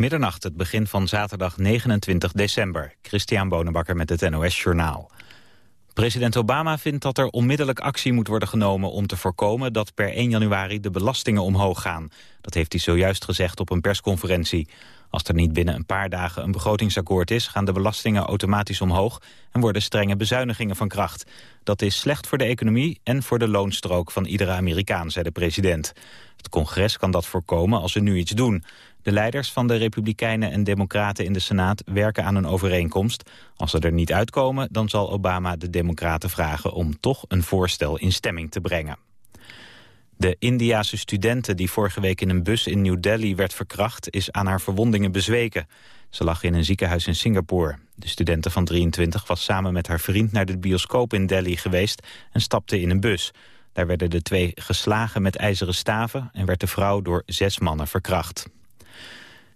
Middernacht, het begin van zaterdag 29 december. Christian Bonenbakker met het NOS Journaal. President Obama vindt dat er onmiddellijk actie moet worden genomen om te voorkomen dat per 1 januari de belastingen omhoog gaan. Dat heeft hij zojuist gezegd op een persconferentie. Als er niet binnen een paar dagen een begrotingsakkoord is... gaan de belastingen automatisch omhoog en worden strenge bezuinigingen van kracht. Dat is slecht voor de economie en voor de loonstrook van iedere Amerikaan, zei de president. Het congres kan dat voorkomen als ze nu iets doen. De leiders van de Republikeinen en Democraten in de Senaat werken aan een overeenkomst. Als ze er niet uitkomen, dan zal Obama de Democraten vragen om toch een voorstel in stemming te brengen. De Indiase studente die vorige week in een bus in New Delhi werd verkracht... is aan haar verwondingen bezweken. Ze lag in een ziekenhuis in Singapore. De studente van 23 was samen met haar vriend naar de bioscoop in Delhi geweest... en stapte in een bus. Daar werden de twee geslagen met ijzeren staven... en werd de vrouw door zes mannen verkracht.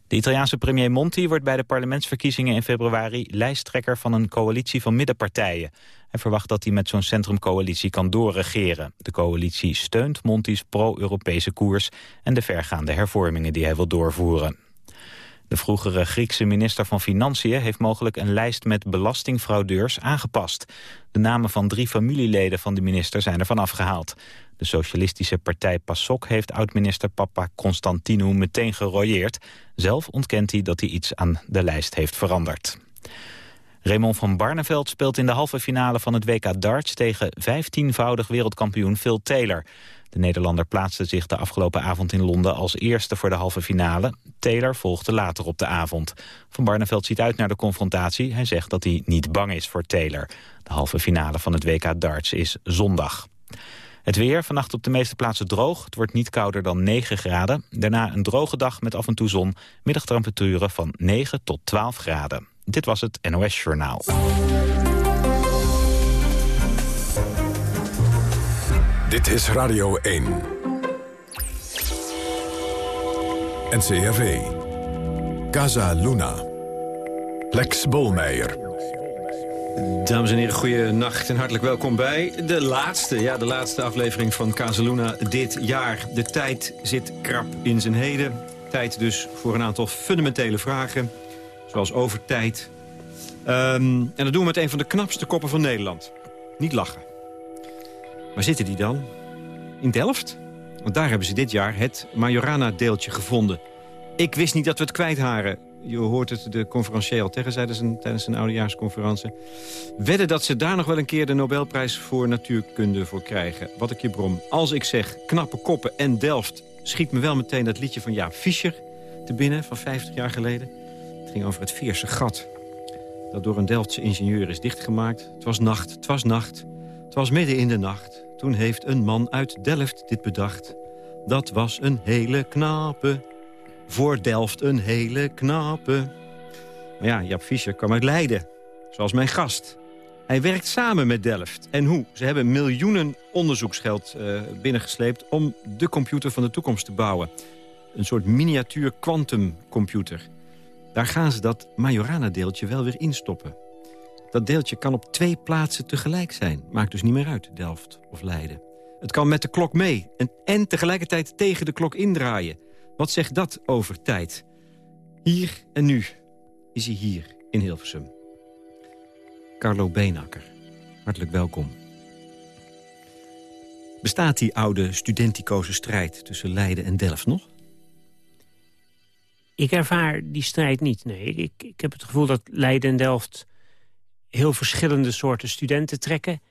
De Italiaanse premier Monti wordt bij de parlementsverkiezingen in februari lijsttrekker van een coalitie van middenpartijen. Hij verwacht dat hij met zo'n centrumcoalitie kan doorregeren. De coalitie steunt Monti's pro-Europese koers en de vergaande hervormingen die hij wil doorvoeren. De vroegere Griekse minister van Financiën heeft mogelijk een lijst met belastingfraudeurs aangepast. De namen van drie familieleden van de minister zijn ervan afgehaald. De socialistische partij PASOK heeft oud-minister Papa Constantinou meteen gerooieerd. Zelf ontkent hij dat hij iets aan de lijst heeft veranderd. Raymond van Barneveld speelt in de halve finale van het WK darts... tegen 15-voudig wereldkampioen Phil Taylor. De Nederlander plaatste zich de afgelopen avond in Londen als eerste voor de halve finale. Taylor volgde later op de avond. Van Barneveld ziet uit naar de confrontatie. Hij zegt dat hij niet bang is voor Taylor. De halve finale van het WK darts is zondag. Het weer, vannacht op de meeste plaatsen droog. Het wordt niet kouder dan 9 graden. Daarna een droge dag met af en toe zon. Middagtemperaturen van 9 tot 12 graden. Dit was het NOS Journaal. Dit is Radio 1. NCRV. Casa Luna. Lex Bolmeijer. Dames en heren, goeie nacht en hartelijk welkom bij de laatste, ja, de laatste aflevering van Casaluna dit jaar. De tijd zit krap in zijn heden. Tijd dus voor een aantal fundamentele vragen, zoals over tijd. Ehm, en dat doen we met een van de knapste koppen van Nederland. Niet lachen. Waar zitten die dan? In Delft? Want daar hebben ze dit jaar het Majorana-deeltje gevonden. Ik wist niet dat we het kwijt waren je hoort het de conferencier al tegen tijdens een, tijdens een oudejaarsconferentie. Wedden dat ze daar nog wel een keer de Nobelprijs voor natuurkunde voor krijgen. Wat ik je brom. Als ik zeg knappe koppen en Delft... schiet me wel meteen dat liedje van Jaap Fischer te binnen van 50 jaar geleden. Over het Veerse gat. Dat door een Delftse ingenieur is dichtgemaakt. Het was nacht, het was nacht. Het was midden in de nacht. Toen heeft een man uit Delft dit bedacht. Dat was een hele knape voor Delft een hele knappe. Maar ja, Jap Fischer kwam uit Leiden, zoals mijn gast. Hij werkt samen met Delft. En hoe? Ze hebben miljoenen onderzoeksgeld uh, binnengesleept... om de computer van de toekomst te bouwen. Een soort miniatuur quantumcomputer. Daar gaan ze dat Majorana-deeltje wel weer instoppen. Dat deeltje kan op twee plaatsen tegelijk zijn. Maakt dus niet meer uit, Delft of Leiden. Het kan met de klok mee en, tegelijkertijd tegen de klok indraaien. Wat zegt dat over tijd? Hier en nu is hij hier in Hilversum. Carlo Beenakker, hartelijk welkom. Bestaat die oude studenticoze strijd tussen Leiden en Delft nog? Ik ervaar die strijd niet, nee. Ik, ik heb het gevoel dat Leiden en Delft heel verschillende soorten studenten trekken.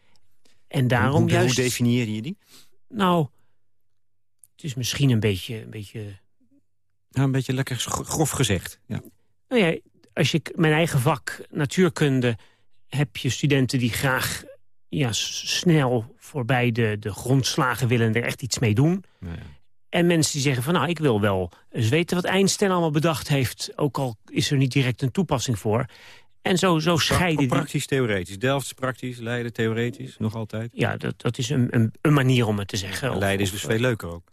En daarom hoe, juist... Hoe definieer je die? Nou, het is misschien een beetje, een beetje nou, een beetje lekker grof gezegd. Ja. Nou ja, als je mijn eigen vak natuurkunde... heb je studenten die graag ja, snel voorbij de, de grondslagen willen... en er echt iets mee doen. ja. En mensen die zeggen van nou, ik wil wel eens weten wat Einstein allemaal bedacht heeft. Ook al is er niet direct een toepassing voor. En zo, zo scheiden Praktisch, theoretisch. Delft praktisch, Leiden theoretisch, nog altijd. Ja, dat, dat is een, een, een manier om het te zeggen. Leiden is dus veel leuker ook.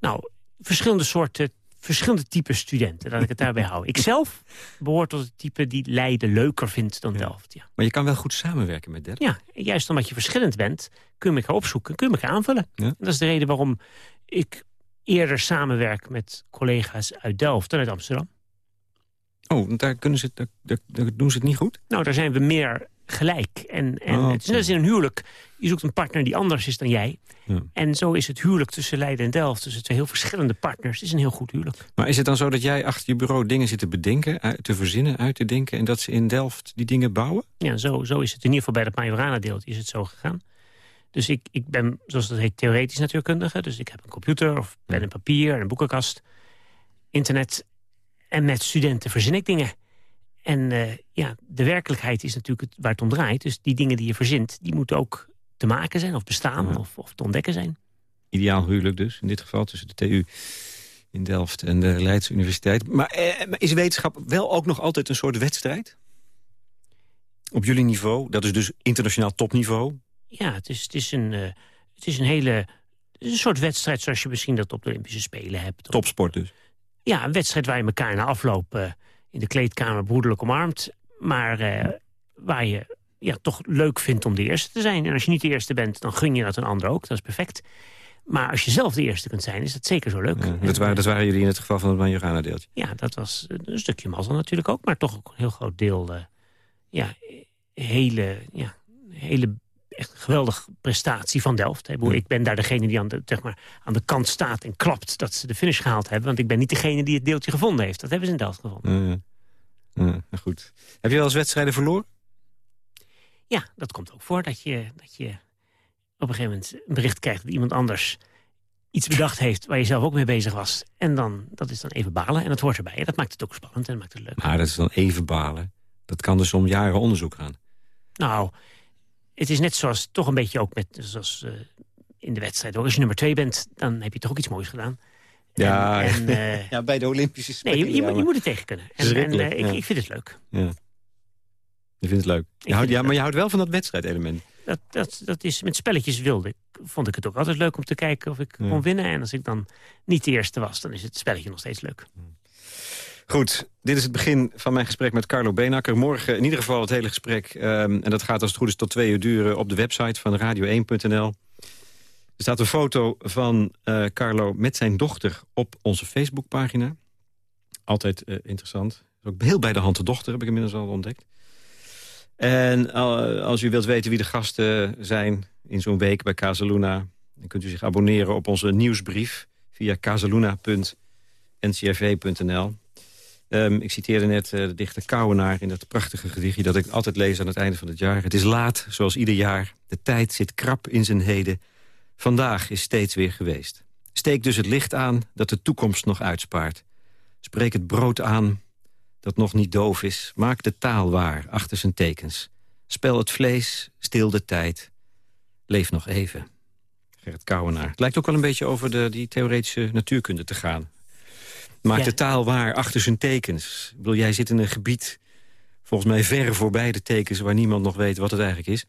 Nou, verschillende soorten verschillende typen studenten. Laat ik het daarbij houden. Ik zelf behoor tot het type die Leiden leuker vindt dan Delft. Ja. Maar je kan wel goed samenwerken met Delft. Ja, juist omdat je verschillend bent, kun je elkaar opzoeken, kun je elkaar aanvullen. Ja. dat is de reden waarom ik eerder samenwerk met collega's uit Delft dan uit Amsterdam. Oh, daar, kunnen ze, daar, daar, doen ze het niet goed? Nou, daar zijn we meer gelijk. En, en oh, het is net als in een huwelijk. Je zoekt een partner die anders is dan jij. Ja. En zo is het huwelijk tussen Leiden en Delft. Tussen twee heel verschillende partners. Het is een heel goed huwelijk. Maar is het dan zo dat jij achter je bureau dingen zit te bedenken... te verzinnen, uit te denken... en dat ze in Delft die dingen bouwen? Ja, zo, zo is het in ieder geval bij dat Majorana-deeltje is het zo gegaan. Dus ik, ik ben, zoals dat heet, theoretisch natuurkundige. Dus ik heb een computer of pen en papier en een boekenkast. Internet. En met studenten verzin ik dingen. En uh, ja, de werkelijkheid is natuurlijk het, waar het om draait. Dus die dingen die je verzint, die moeten ook te maken zijn of bestaan of, of te ontdekken zijn. Ideaal huwelijk dus, in dit geval tussen de TU in Delft en de Leidse Universiteit. Maar, eh, is wetenschap wel ook nog altijd een soort wedstrijd? Op jullie niveau, dat is dus internationaal topniveau? Ja, het is, het is, een, uh, het is een hele... Het is een soort wedstrijd zoals je misschien dat op de Olympische Spelen hebt. Topsport dus? Ja, een wedstrijd waar je elkaar na afloop uh, in de kleedkamer broederlijk omarmt. Maar uh, waar je ja, toch leuk vindt om de eerste te zijn. En als je niet de eerste bent, dan gun je dat een ander ook. Dat is perfect. Maar als je zelf de eerste kunt zijn, is dat zeker zo leuk. Ja, dat, waren, dat waren jullie in het geval van het Majorana-deeltje? Ja, dat was een stukje mazzel natuurlijk ook. Maar toch ook een heel groot deel... Ja, hele, ja, hele echt een geweldige prestatie van Delft. Ik ben daar degene die aan de, zeg maar, aan de kant staat en klapt dat ze de finish gehaald hebben. Want ik ben niet degene die het deeltje gevonden heeft. Dat hebben ze in Delft gevonden. Ja, goed. Heb je wel eens wedstrijden verloren? Ja, dat komt ook voor. Dat je, dat je op een gegeven moment een bericht krijgt... dat iemand anders iets bedacht heeft waar je zelf ook mee bezig was. En dan, dat is dan even balen en dat hoort erbij. Dat maakt het ook spannend en maakt het leuk. Maar dat is dan even balen. Dat kan dus om jaren onderzoek gaan. Nou, het is net zoals toch een beetje ook met, zoals uh, in de wedstrijd. Als je nummer twee bent, dan heb je toch ook iets moois gedaan. Ja, en, uh, ja bij de Olympische Spelen. Nee, je, je, moet het tegen kunnen. En, en uh, ik, ik, vind het leuk. Ja. Je vindt het leuk. Je houdt, ja, maar je houdt wel van dat wedstrijdelement. Dat, dat, dat is, met spelletjes wilde vond ik het ook altijd leuk om te kijken of ik kon winnen. En als ik dan niet de eerste was, dan is het spelletje nog steeds leuk. Goed, dit is het begin van mijn gesprek met Carlo Beenakker. Morgen in ieder geval het hele gesprek. Ehm, en dat gaat als het goed is tot twee uur duren op de website van radio1.nl. Er staat een foto van uh, Carlo met zijn dochter op onze Facebookpagina. Altijd uh, interessant. Ook heel bij de hand de dochter, heb ik inmiddels al ontdekt. En als u wilt weten wie de gasten zijn in zo'n week bij Casaluna... dan kunt u zich abonneren op onze nieuwsbrief via casaluna.ncrv.nl. Um, ik citeerde net uh, de dichter Kouwenaar in dat prachtige gedichtje... dat ik altijd lees aan het einde van het jaar. Het is laat, zoals ieder jaar. De tijd zit krap in zijn heden. Vandaag is steeds weer geweest. Steek dus het licht aan dat de toekomst nog uitspaart. Spreek het brood aan dat nog niet doof is. Maak de taal waar achter zijn tekens. Spel het vlees, stil de tijd. Leef nog even. Gerrit Kouwenaar. Het lijkt ook wel een beetje over de, die theoretische natuurkunde te gaan. Maakt de taal waar achter zijn tekens. Ik bedoel, jij zit in een gebied, volgens mij ver voorbij de tekens... waar niemand nog weet wat het eigenlijk is.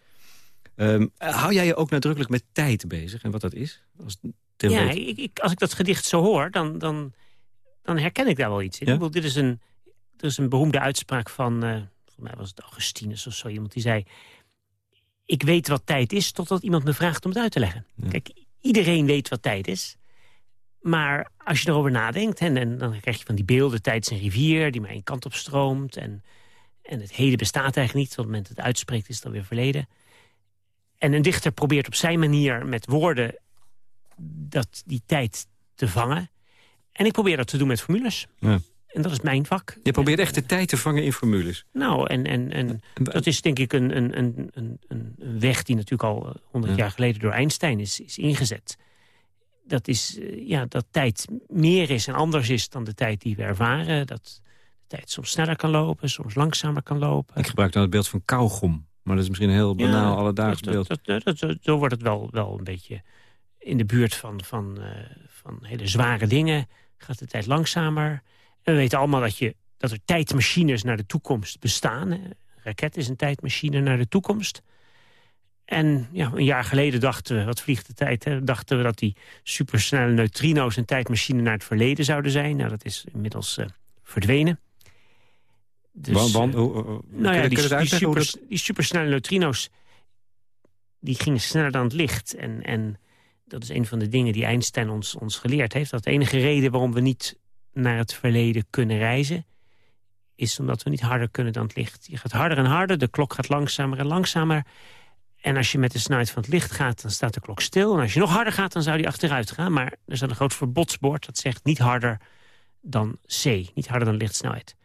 Um, hou jij je ook nadrukkelijk met tijd bezig en wat dat is? Als ja, ik, ik, als ik dat gedicht zo hoor, dan, dan, dan herken ik daar wel iets in. Ik bedoel, dit is een, er is een beroemde uitspraak van, uh, volgens mij was het Augustinus of zo, iemand die zei... ik weet wat tijd is totdat iemand me vraagt om het uit te leggen. Kijk, iedereen weet wat tijd is. Maar als je erover nadenkt, en, en, dan krijg je van die beelden... tijd is een rivier die maar één kant op stroomt... en, en het heden bestaat eigenlijk niet. Op het moment dat het uitspreekt is het alweer verleden. En een dichter probeert op zijn manier met woorden... dat die tijd te vangen. En ik probeer dat te doen met formules. Ja. En dat is mijn vak. Je probeert echt de tijd te vangen in formules. Nou, en, en, en dat is denk ik een, een, een, een, weg die natuurlijk al honderd jaar geleden door Einstein is, is ingezet dat, is, eh, ja, dat tijd meer is en anders is dan de tijd die we ervaren. Dat de tijd soms sneller kan lopen, soms langzamer kan lopen. Ik gebruik dan het beeld van kauwgom. Maar dat is misschien een heel banaal ja, alledaags beeld. Dat, dat, zo wordt het wel, wel een beetje in de buurt van, van, uh, van hele zware dingen. Gaat de tijd langzamer. En we weten allemaal dat, je, dat er tijdmachines naar de toekomst bestaan. Een raket is een tijdmachine naar de toekomst. En ja, een jaar geleden dachten we, wat vliegt de tijd, hè, dachten we dat die supersnelle neutrino's een tijdmachine naar het verleden zouden zijn. Nou, dat is inmiddels uh, verdwenen. Dus, want, uh, nou ja, die, die, super, die supersnelle neutrino's die gingen sneller dan het licht. En, en dat is een van de dingen die Einstein ons, ons geleerd heeft. Dat de enige reden waarom we niet naar het verleden kunnen reizen... is omdat we niet harder kunnen dan het licht. Je gaat harder en harder, de klok gaat langzamer en langzamer. En als je met de snelheid van het licht gaat, dan staat de klok stil. En als je nog harder gaat, dan zou die achteruit gaan. Maar er staat een groot verbodsbord dat zegt niet harder dan c. Niet harder dan lichtsnelheid.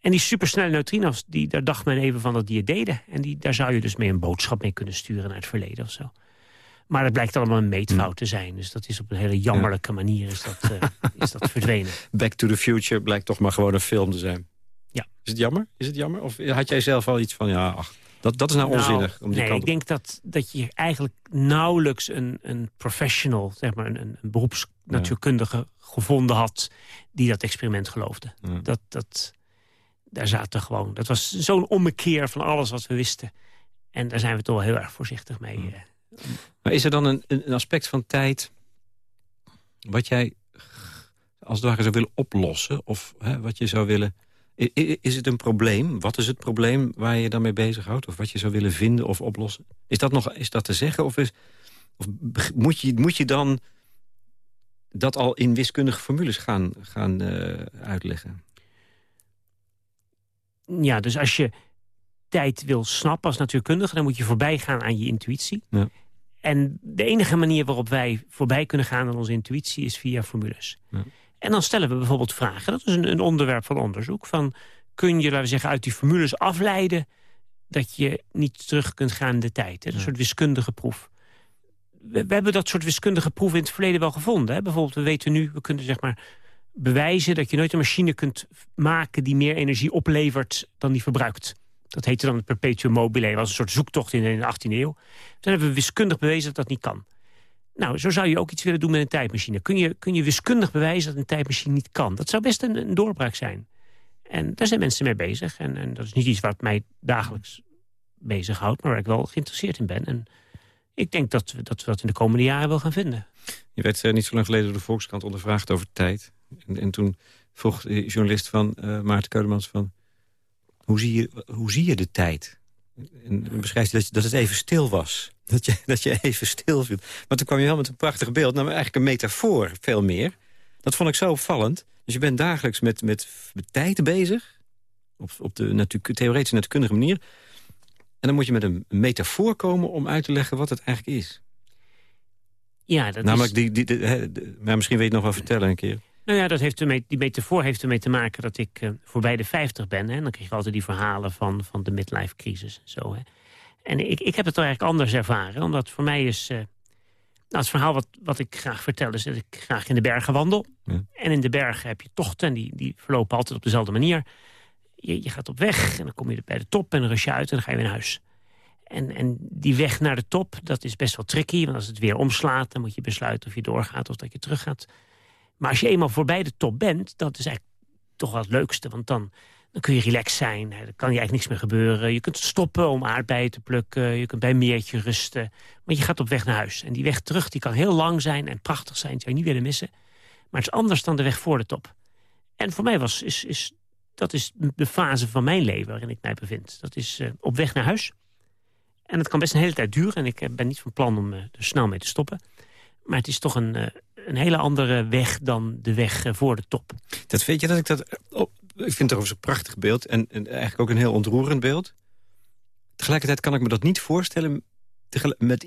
En die supersnelle neutrino's, die, daar dacht men even van dat die het deden. En die, daar zou je dus mee een boodschap mee kunnen sturen naar het verleden of zo. Maar het blijkt allemaal een meetfout te zijn. Dus dat is op een hele jammerlijke manier is dat, uh, is dat verdwenen. Back to the Future blijkt toch maar gewoon een film te zijn. Ja. Is het jammer? Is het jammer? Of had jij zelf al iets van, ja, ach, dat, dat is nou, nou onzinnig? Om die nee, kant ik denk dat, dat je eigenlijk nauwelijks een, een professional, zeg maar een, een beroepsnatuurkundige gevonden had die dat experiment geloofde. Dat, dat, daar zaten gewoon, dat was zo'n ommekeer van alles wat we wisten. En daar zijn we toch wel heel erg voorzichtig mee. Eh. Maar is er dan een, een aspect van tijd wat jij als het ware zou willen oplossen? Of hè, wat je zou willen... Is het een probleem? Wat is het probleem waar je dan mee bezighoudt? Of wat je zou willen vinden of oplossen? Is dat, nog, is dat te zeggen? Of, is, of moet, je, moet je dan dat al in wiskundige formules gaan, gaan uh, uitleggen? Ja, dus als je tijd wil snappen als natuurkundige... dan moet je voorbij gaan aan je intuïtie. Ja. En de enige manier waarop wij voorbij kunnen gaan aan onze intuïtie... is via formules. Ja. En dan stellen we bijvoorbeeld vragen. Dat is een, een onderwerp van onderzoek. Van, kun je, laten we zeggen, uit die formules afleiden... dat je niet terug kunt gaan in de tijd. Hè? Een soort wiskundige proef. We, we, hebben dat soort wiskundige proeven in het verleden wel gevonden. Hè? Bijvoorbeeld, we weten nu, we kunnen zeg maar bewijzen... dat je nooit een machine kunt maken die meer energie oplevert dan die verbruikt. Dat heette dan het perpetuum mobile. Dat was een soort zoektocht in de 18e eeuw. Toen hebben we wiskundig bewezen dat dat niet kan. Nou, zo zou je ook iets willen doen met een tijdmachine. Kun je, kun je wiskundig bewijzen dat een tijdmachine niet kan? Dat zou best een, een doorbraak zijn. En daar zijn mensen mee bezig. En, en dat is niet iets wat mij dagelijks bezighoudt... maar waar ik wel geïnteresseerd in ben. En ik denk dat we dat, in de komende jaren wel gaan vinden. Je werd uh, niet zo lang geleden door de Volkskrant ondervraagd over tijd. En, en toen vroeg de journalist van uh, Maarten Keudemans van... Hoe zie, je, hoe zie je de tijd? En beschrijft dat, dat het even stil was. Dat je, dat je even stil viel. Maar toen kwam je wel met een prachtig beeld. Nou, eigenlijk een metafoor, veel meer. Dat vond ik zo opvallend. Dus je bent dagelijks met, met, met tijd bezig. Op, op de natuur, theoretische natuurkundige manier. En dan moet je met een metafoor komen om uit te leggen wat het eigenlijk is. Ja, dat Namelijk, is... die, die, maar misschien weet je nog wel vertellen een keer. Nou ja, dat heeft ermee, die metafoor heeft ermee te maken dat ik uh, voorbij de 50 ben. Hè, en dan krijg je altijd die verhalen van, van de midlife crisis en zo. Hè. En ik, ik heb het toch eigenlijk anders ervaren. Omdat voor mij is... Uh, nou, het verhaal wat, wat ik graag vertel is dat ik graag in de bergen wandel. Ja. En in de bergen heb je tochten en die, die verlopen altijd op dezelfde manier. Je, je gaat op weg en dan kom je bij de top en dan rust je uit en dan ga je weer naar huis. En, en die weg naar de top, dat is best wel tricky. Want als het weer omslaat, dan moet je besluiten of je doorgaat of dat je terug gaat. Maar als je eenmaal voorbij de top bent, dat is eigenlijk toch wel het leukste. Want dan, dan kun je relaxed zijn. Dan kan je eigenlijk niks meer gebeuren. Je kunt stoppen om aardbeien te plukken. Je kunt bij een meertje rusten. Maar je gaat op weg naar huis. En die weg terug die kan heel lang zijn en prachtig zijn. Dat zou je niet willen missen. Maar het is anders dan de weg voor de top. En voor mij was, is, is, dat is de fase van mijn leven waarin ik mij bevind. Dat is uh, op weg naar huis. En het kan best een hele tijd duren. En ik eh, ben niet van plan om uh, er snel mee te stoppen. Maar het is toch een, een hele andere weg dan de weg voor de top. Dat weet je dat ik dat... ik vind het toch een prachtig beeld. En, en, eigenlijk ook een heel ontroerend beeld. Tegelijkertijd kan ik me dat niet voorstellen... Met,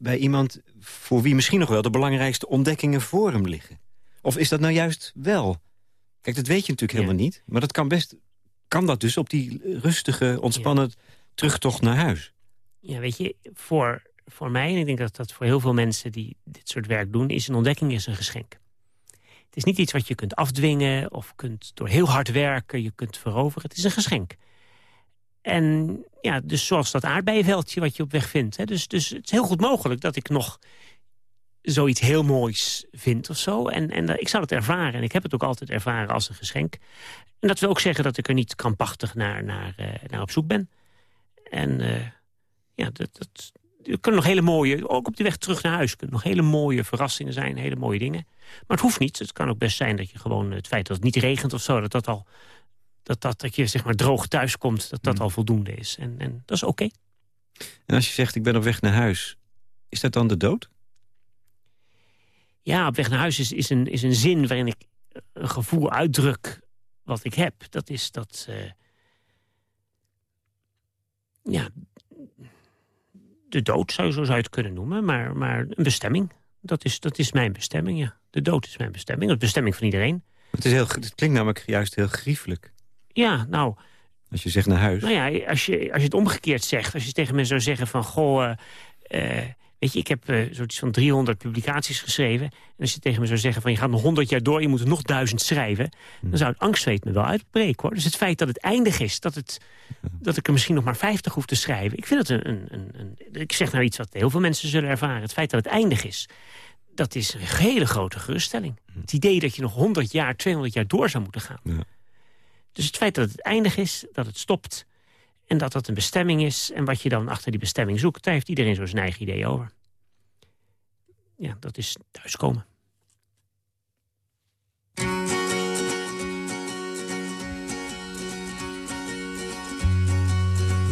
bij iemand voor wie misschien nog wel de belangrijkste ontdekkingen voor hem liggen. Of is dat nou juist wel? Kijk, dat weet je natuurlijk helemaal niet. Maar dat kan best... Kan dat dus op die rustige, ontspannen ja. terugtocht naar huis? Ja, weet je, voor, voor mij, en ik denk dat dat voor heel veel mensen die dit soort werk doen, is een ontdekking is een geschenk. Is niet iets wat je kunt afdwingen of kunt door heel hard werken, je kunt veroveren. Het is een geschenk. En ja, dus zoals dat aardbeienveldje wat je op weg vindt. Hè. Dus, dus het is heel goed mogelijk dat ik nog zoiets heel moois vind of zo. En, en ik zou het ervaren. En ik heb het ook altijd ervaren als een geschenk. En dat wil ook zeggen dat ik er niet krampachtig naar, naar, uh, naar op zoek ben. En uh, ja, dat, dat, er kunnen nog hele mooie, ook op de weg terug naar huis... kunnen nog hele mooie verrassingen zijn, hele mooie dingen. Maar het hoeft niet. Het kan ook best zijn dat je gewoon het feit dat het niet regent of zo... dat, dat, al, dat, dat, dat je zeg maar droog thuis komt, dat dat mm. al voldoende is. En, en dat is oké. Okay. En als je zegt, ik ben op weg naar huis, is dat dan de dood? Ja, op weg naar huis is, is, een, is een zin waarin ik een gevoel uitdruk... wat ik heb. Dat is dat... Uh, ja, de dood zou, zo zou je het kunnen noemen, maar, maar een bestemming. Dat is, dat is mijn bestemming, ja. De dood is mijn bestemming, dat is de bestemming van iedereen. Het, is heel, het klinkt namelijk juist heel griefelijk. Ja, nou... Als je zegt naar huis. Nou ja, als je, als je het omgekeerd zegt. Als je tegen me zou zeggen van... Goh, uh, weet je, ik heb uh, zoiets van 300 publicaties geschreven. En als je tegen me zou zeggen van... je gaat nog 100 jaar door, je moet er nog duizend schrijven... dan zou het angstzweet me wel uitbreken, hoor. Dus het feit dat het eindig is, dat, het, dat ik er misschien nog maar 50 hoef te schrijven... ik vind het een, een, een, Ik zeg nou iets wat heel veel mensen zullen ervaren. Het feit dat het eindig is, dat is een hele grote geruststelling. Het idee dat je nog 100 jaar, 200 jaar door zou moeten gaan. Ja. Dus het feit dat het eindig is, dat het stopt... en dat dat een bestemming is... en wat je dan achter die bestemming zoekt... daar heeft iedereen zo eigen idee over. Ja, dat is thuiskomen.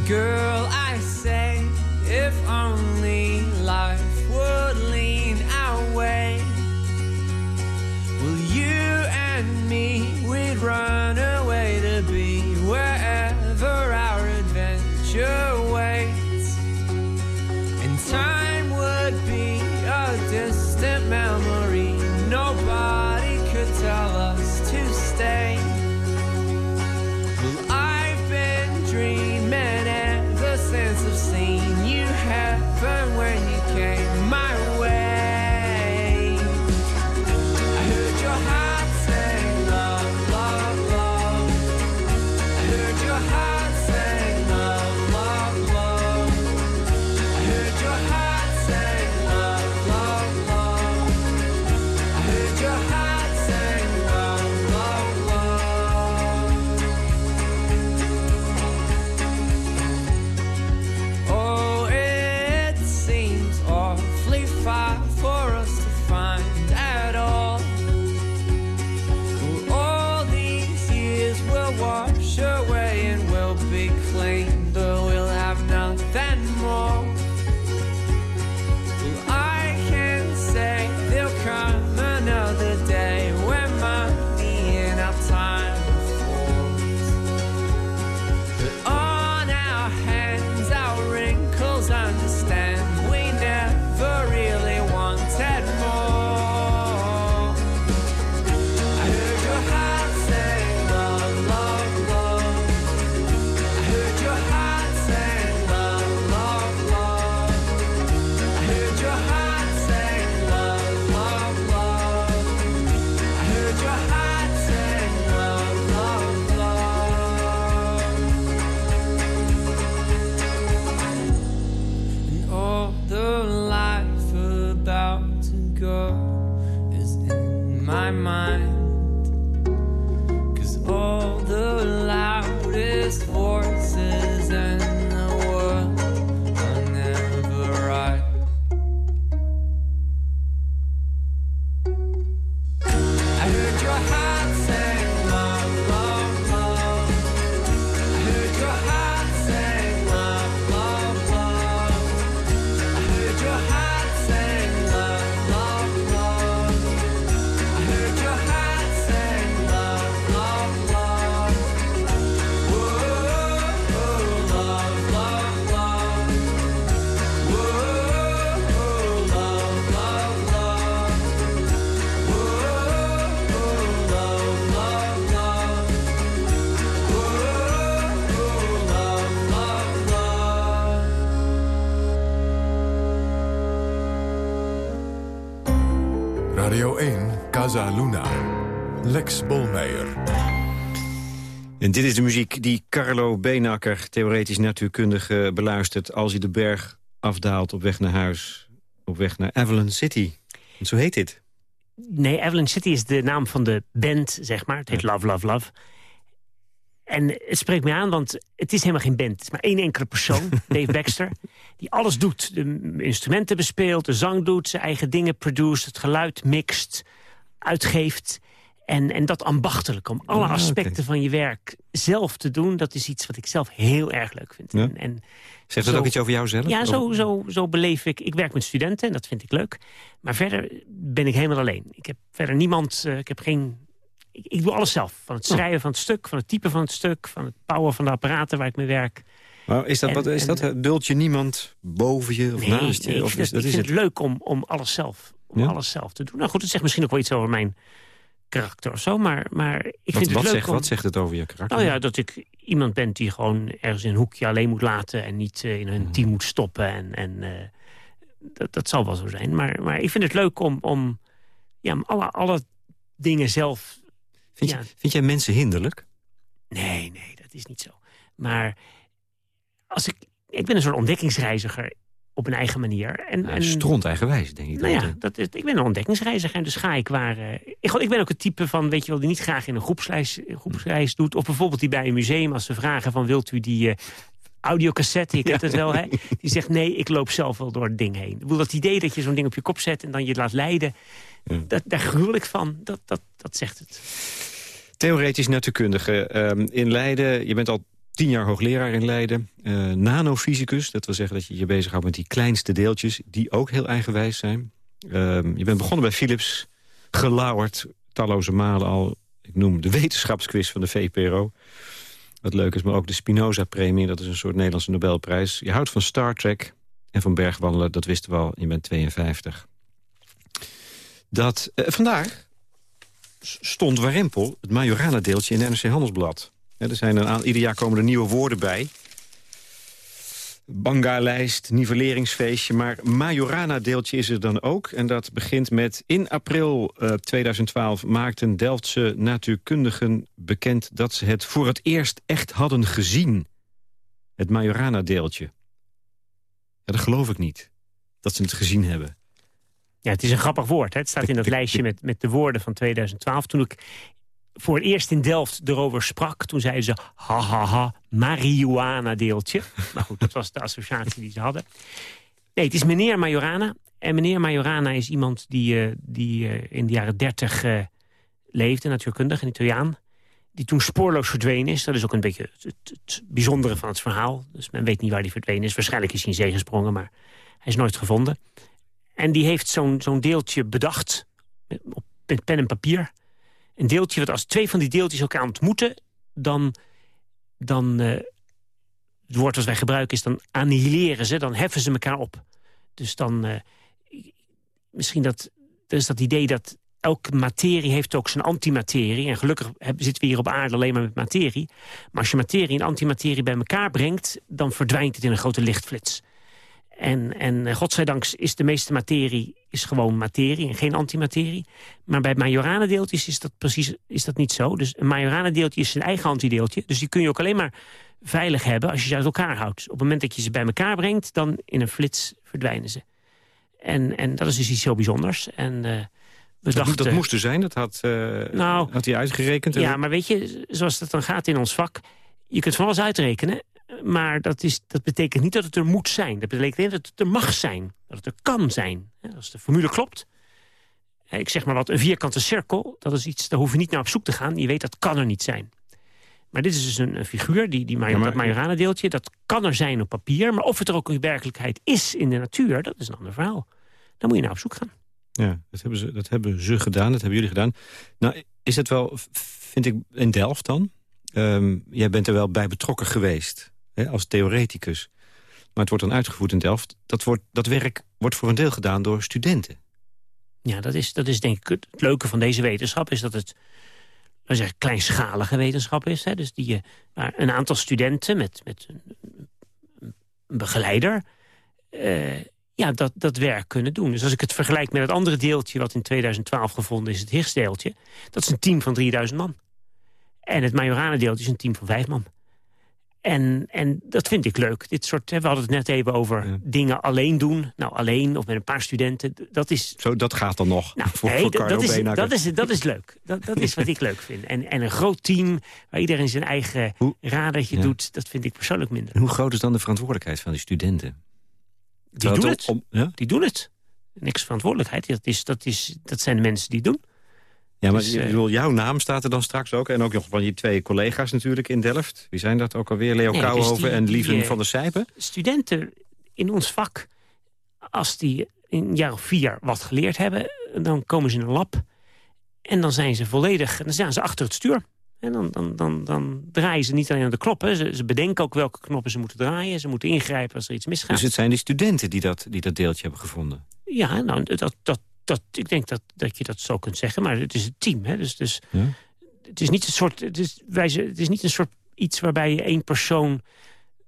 Girl, I say, if only life would lean our way. Will you and me, we'd run away 1, Casa Luna. Lex Bolmeijer. En dit is de muziek die Carlo Beenakker, theoretisch natuurkundige, beluistert... als hij de berg afdaalt op weg naar huis, op weg naar Avalon City. En zo heet dit. Nee, Evelyn City is de naam van de band, zeg maar. Het heet Love, Love, Love. En het spreekt me aan, want het is helemaal geen band. Het is maar één enkele persoon, Dave Baxter... die alles doet. De instrumenten bespeelt, de zang doet... zijn eigen dingen produceert, het geluid mixt, uitgeeft... En, en dat ambachtelijk, om alle Ah, aspecten van je werk zelf te doen... dat is iets wat ik zelf heel erg leuk vind. Ja. En, en Zegt dat Zo- ook iets over jou zelf? ja, zo, Over- zo, zo beleef ik. Ik werk met studenten en dat vind ik leuk. Maar verder ben ik helemaal alleen. Ik heb verder niemand, eh, ik heb geen ik, ik, doe alles zelf. Van het schrijven van het stuk, van het typen van het stuk... van het bouwen van de apparaten waar ik mee werk. Maar is dat, wat, is dat dult je niemand boven je of naast je? Nee, of is, dat is het leuk om, om alles zelf om alles zelf te doen. Nou goed, het zegt misschien ook wel iets over mijn karakter of zo. Maar, maar ik wat, vind wat het leuk zegt, Wat zegt het over je karakter? Nou ja, dat ik iemand ben die gewoon ergens in een hoekje alleen moet laten... en niet uh, in een mhm. team moet stoppen. En, en uh, dat, dat zal wel zo zijn. Maar, maar ik vind het leuk om, om ja, alle, alle dingen zelf... Vind, ja. je, vind jij mensen hinderlijk? Nee, nee, dat is niet zo. Maar als ik, ik ben een soort ontdekkingsreiziger op een eigen manier. En, ja, en stront eigenwijs, denk ik. Nou ja, dat is, ik ben een ontdekkingsreiziger en dus ga ik waar... Uh, ik, ik, ben ook het type van, weet je wel, die niet graag in een groepsreis, groepsreis doet. Of bijvoorbeeld die bij een museum, als ze vragen van, wilt u die... Uh, audiocassette, je kent het wel, hè? Die zegt, nee, ik loop zelf wel door het ding heen. Ik bedoel, dat idee dat je zo'n ding op je kop zet en dan je het laat leiden... Ja. Dat, daar gruwel ik van, dat, dat, dat zegt het. Theoretisch natuurkundige um, in Leiden. Je bent al tien jaar hoogleraar in Leiden. Uh, nanofysicus, dat wil zeggen dat je je bezighoudt met die kleinste deeltjes... die ook heel eigenwijs zijn. Uh, je bent begonnen bij Philips, gelauwerd talloze malen al. Ik noem de wetenschapsquiz van de VPRO. Wat leuk is, maar ook de Spinoza-premie. Dat is een soort Nederlandse Nobelprijs. Je houdt van Star Trek en van bergwandelen, dat wisten we al. Je bent 52. Dat, uh, vandaag stond Warempel, het Majorana-deeltje in NRC Handelsblad er zijn een, ieder jaar komen er nieuwe woorden bij. Banga-lijst, nivelleringsfeestje, maar Majorana-deeltje is er dan ook. En dat begint met... In april uh, 2012 maakten Delftse natuurkundigen bekend... dat ze het voor het eerst echt hadden gezien. Het Majorana-deeltje. Ja, dat geloof ik niet. Dat ze het gezien hebben. Ja, het is een grappig woord. Hè? Het staat in dat lijstje met, met de woorden van 2012. Toen ik voor het eerst in Delft erover sprak... toen zeiden ze, ha, ha, ha, marihuana-deeltje. maar goed, dat was de associatie die ze hadden. Nee, het is meneer Majorana. En meneer Majorana is iemand die, uh, die uh, in de jaren dertig uh, leefde, natuurkundig, een Italiaan. Die toen spoorloos verdwenen is. Dat is ook een beetje het, het, het, bijzondere van het verhaal. Dus men weet niet waar hij verdwenen is. Waarschijnlijk is hij in zee gesprongen, maar hij is nooit gevonden. En die heeft zo'n zo'n deeltje bedacht, met, op, met pen en papier een deeltje, wat als twee van die deeltjes elkaar ontmoeten... dan, dan uh, het woord wat wij gebruiken is dan annihileren ze, dan heffen ze elkaar op. Dus dan, uh, misschien dat, dus dat idee dat elke materie heeft ook zijn antimaterie. En gelukkig zitten we hier op aarde alleen maar met materie. Maar als je materie en antimaterie bij elkaar brengt... dan verdwijnt het in een grote lichtflits. En, en eh, godzijdank is de meeste materie is gewoon materie en geen antimaterie. Maar bij Majorana-deeltjes is dat precies is dat niet zo. Dus een Majorana-deeltje is zijn eigen antideeltje. Dus die kun je ook alleen maar veilig hebben als je ze uit elkaar houdt. Op het moment dat je ze bij elkaar brengt, dan in een flits verdwijnen ze. En, en dat is dus iets heel bijzonders. En, uh, we dat, dachten, dat moest er zijn, dat had, uh, nou, had hij uitgerekend. Ja, maar weet je, zoals dat dan gaat in ons vak... je kunt van alles uitrekenen maar dat, is, dat betekent niet dat het er moet zijn. Dat betekent dat het er mag zijn. Dat het er kan zijn. Als de formule klopt. Ik zeg maar wat, een vierkante cirkel. Dat is iets, daar hoef je niet naar op zoek te gaan. Je weet, dat kan er niet zijn. Maar dit is dus een, een figuur, die, die ja, dat Majorana-deeltje. Dat kan er zijn op papier. Maar of het er ook in werkelijkheid is in de natuur, dat is een ander verhaal. Dan moet je naar op zoek gaan. Ja, dat hebben ze, dat hebben ze gedaan, dat hebben jullie gedaan. Nou, is het wel, vind ik, in Delft dan? Um, jij bent er wel bij betrokken geweest als theoreticus. Maar het wordt dan uitgevoerd in Delft. Dat, wordt, dat werk wordt voor een deel gedaan door studenten. Ja, dat is, dat is denk ik het leuke van deze wetenschap... is dat het we zeggen, kleinschalige wetenschap is. Hè? Dus die, uh, waar een aantal studenten met, met een, begeleider... Uh, ja, dat, dat werk kunnen doen. Dus als ik het vergelijk met het andere deeltje... wat in 2012 gevonden is, het Higgs-deeltje... dat is een team van 3000 man. En het Majorana-deeltje is een team van 5 man. En, en dat vind ik leuk. Dit soort, we hadden het net even over dingen alleen doen. Nou, alleen of met een paar studenten. Dat is... Zo, dat gaat dan nog. Nou, voor, nee, voor dat, is, dat, is, dat is leuk. Dat, dat is wat ik leuk vind. En, en een groot team waar iedereen zijn eigen hoe, radertje doet... dat vind ik persoonlijk minder. En hoe groot is dan de verantwoordelijkheid van die studenten? Die doen het. Om, ja? Die doen het. Niks verantwoordelijkheid. Dat, is, dat, is, dat zijn de mensen die het doen. Ja, maar dus, uh, jouw naam staat er dan straks ook. En ook nog van je twee collega's natuurlijk in Delft. Wie zijn dat ook alweer? Leo nee, Kouwhoven dus en Lieven van der Sijpen? Studenten in ons vak, als die in een jaar of vier wat geleerd hebben... dan komen ze in een lab En dan zijn ze volledig, dan staan ze achter het stuur. En dan, dan, dan, dan draaien ze niet alleen aan de knoppen. Ze, ze bedenken ook welke knoppen ze moeten draaien. Ze moeten ingrijpen als er iets misgaat. Dus het zijn die studenten die dat, die dat deeltje hebben gevonden? Ja, nou, dat, dat, dat, ik denk dat, dat je dat zo kunt zeggen. Maar het is een team. Hè? Dus, dus ja? het is niet een soort... Het is, wij, het is niet een soort iets waarbij je één persoon...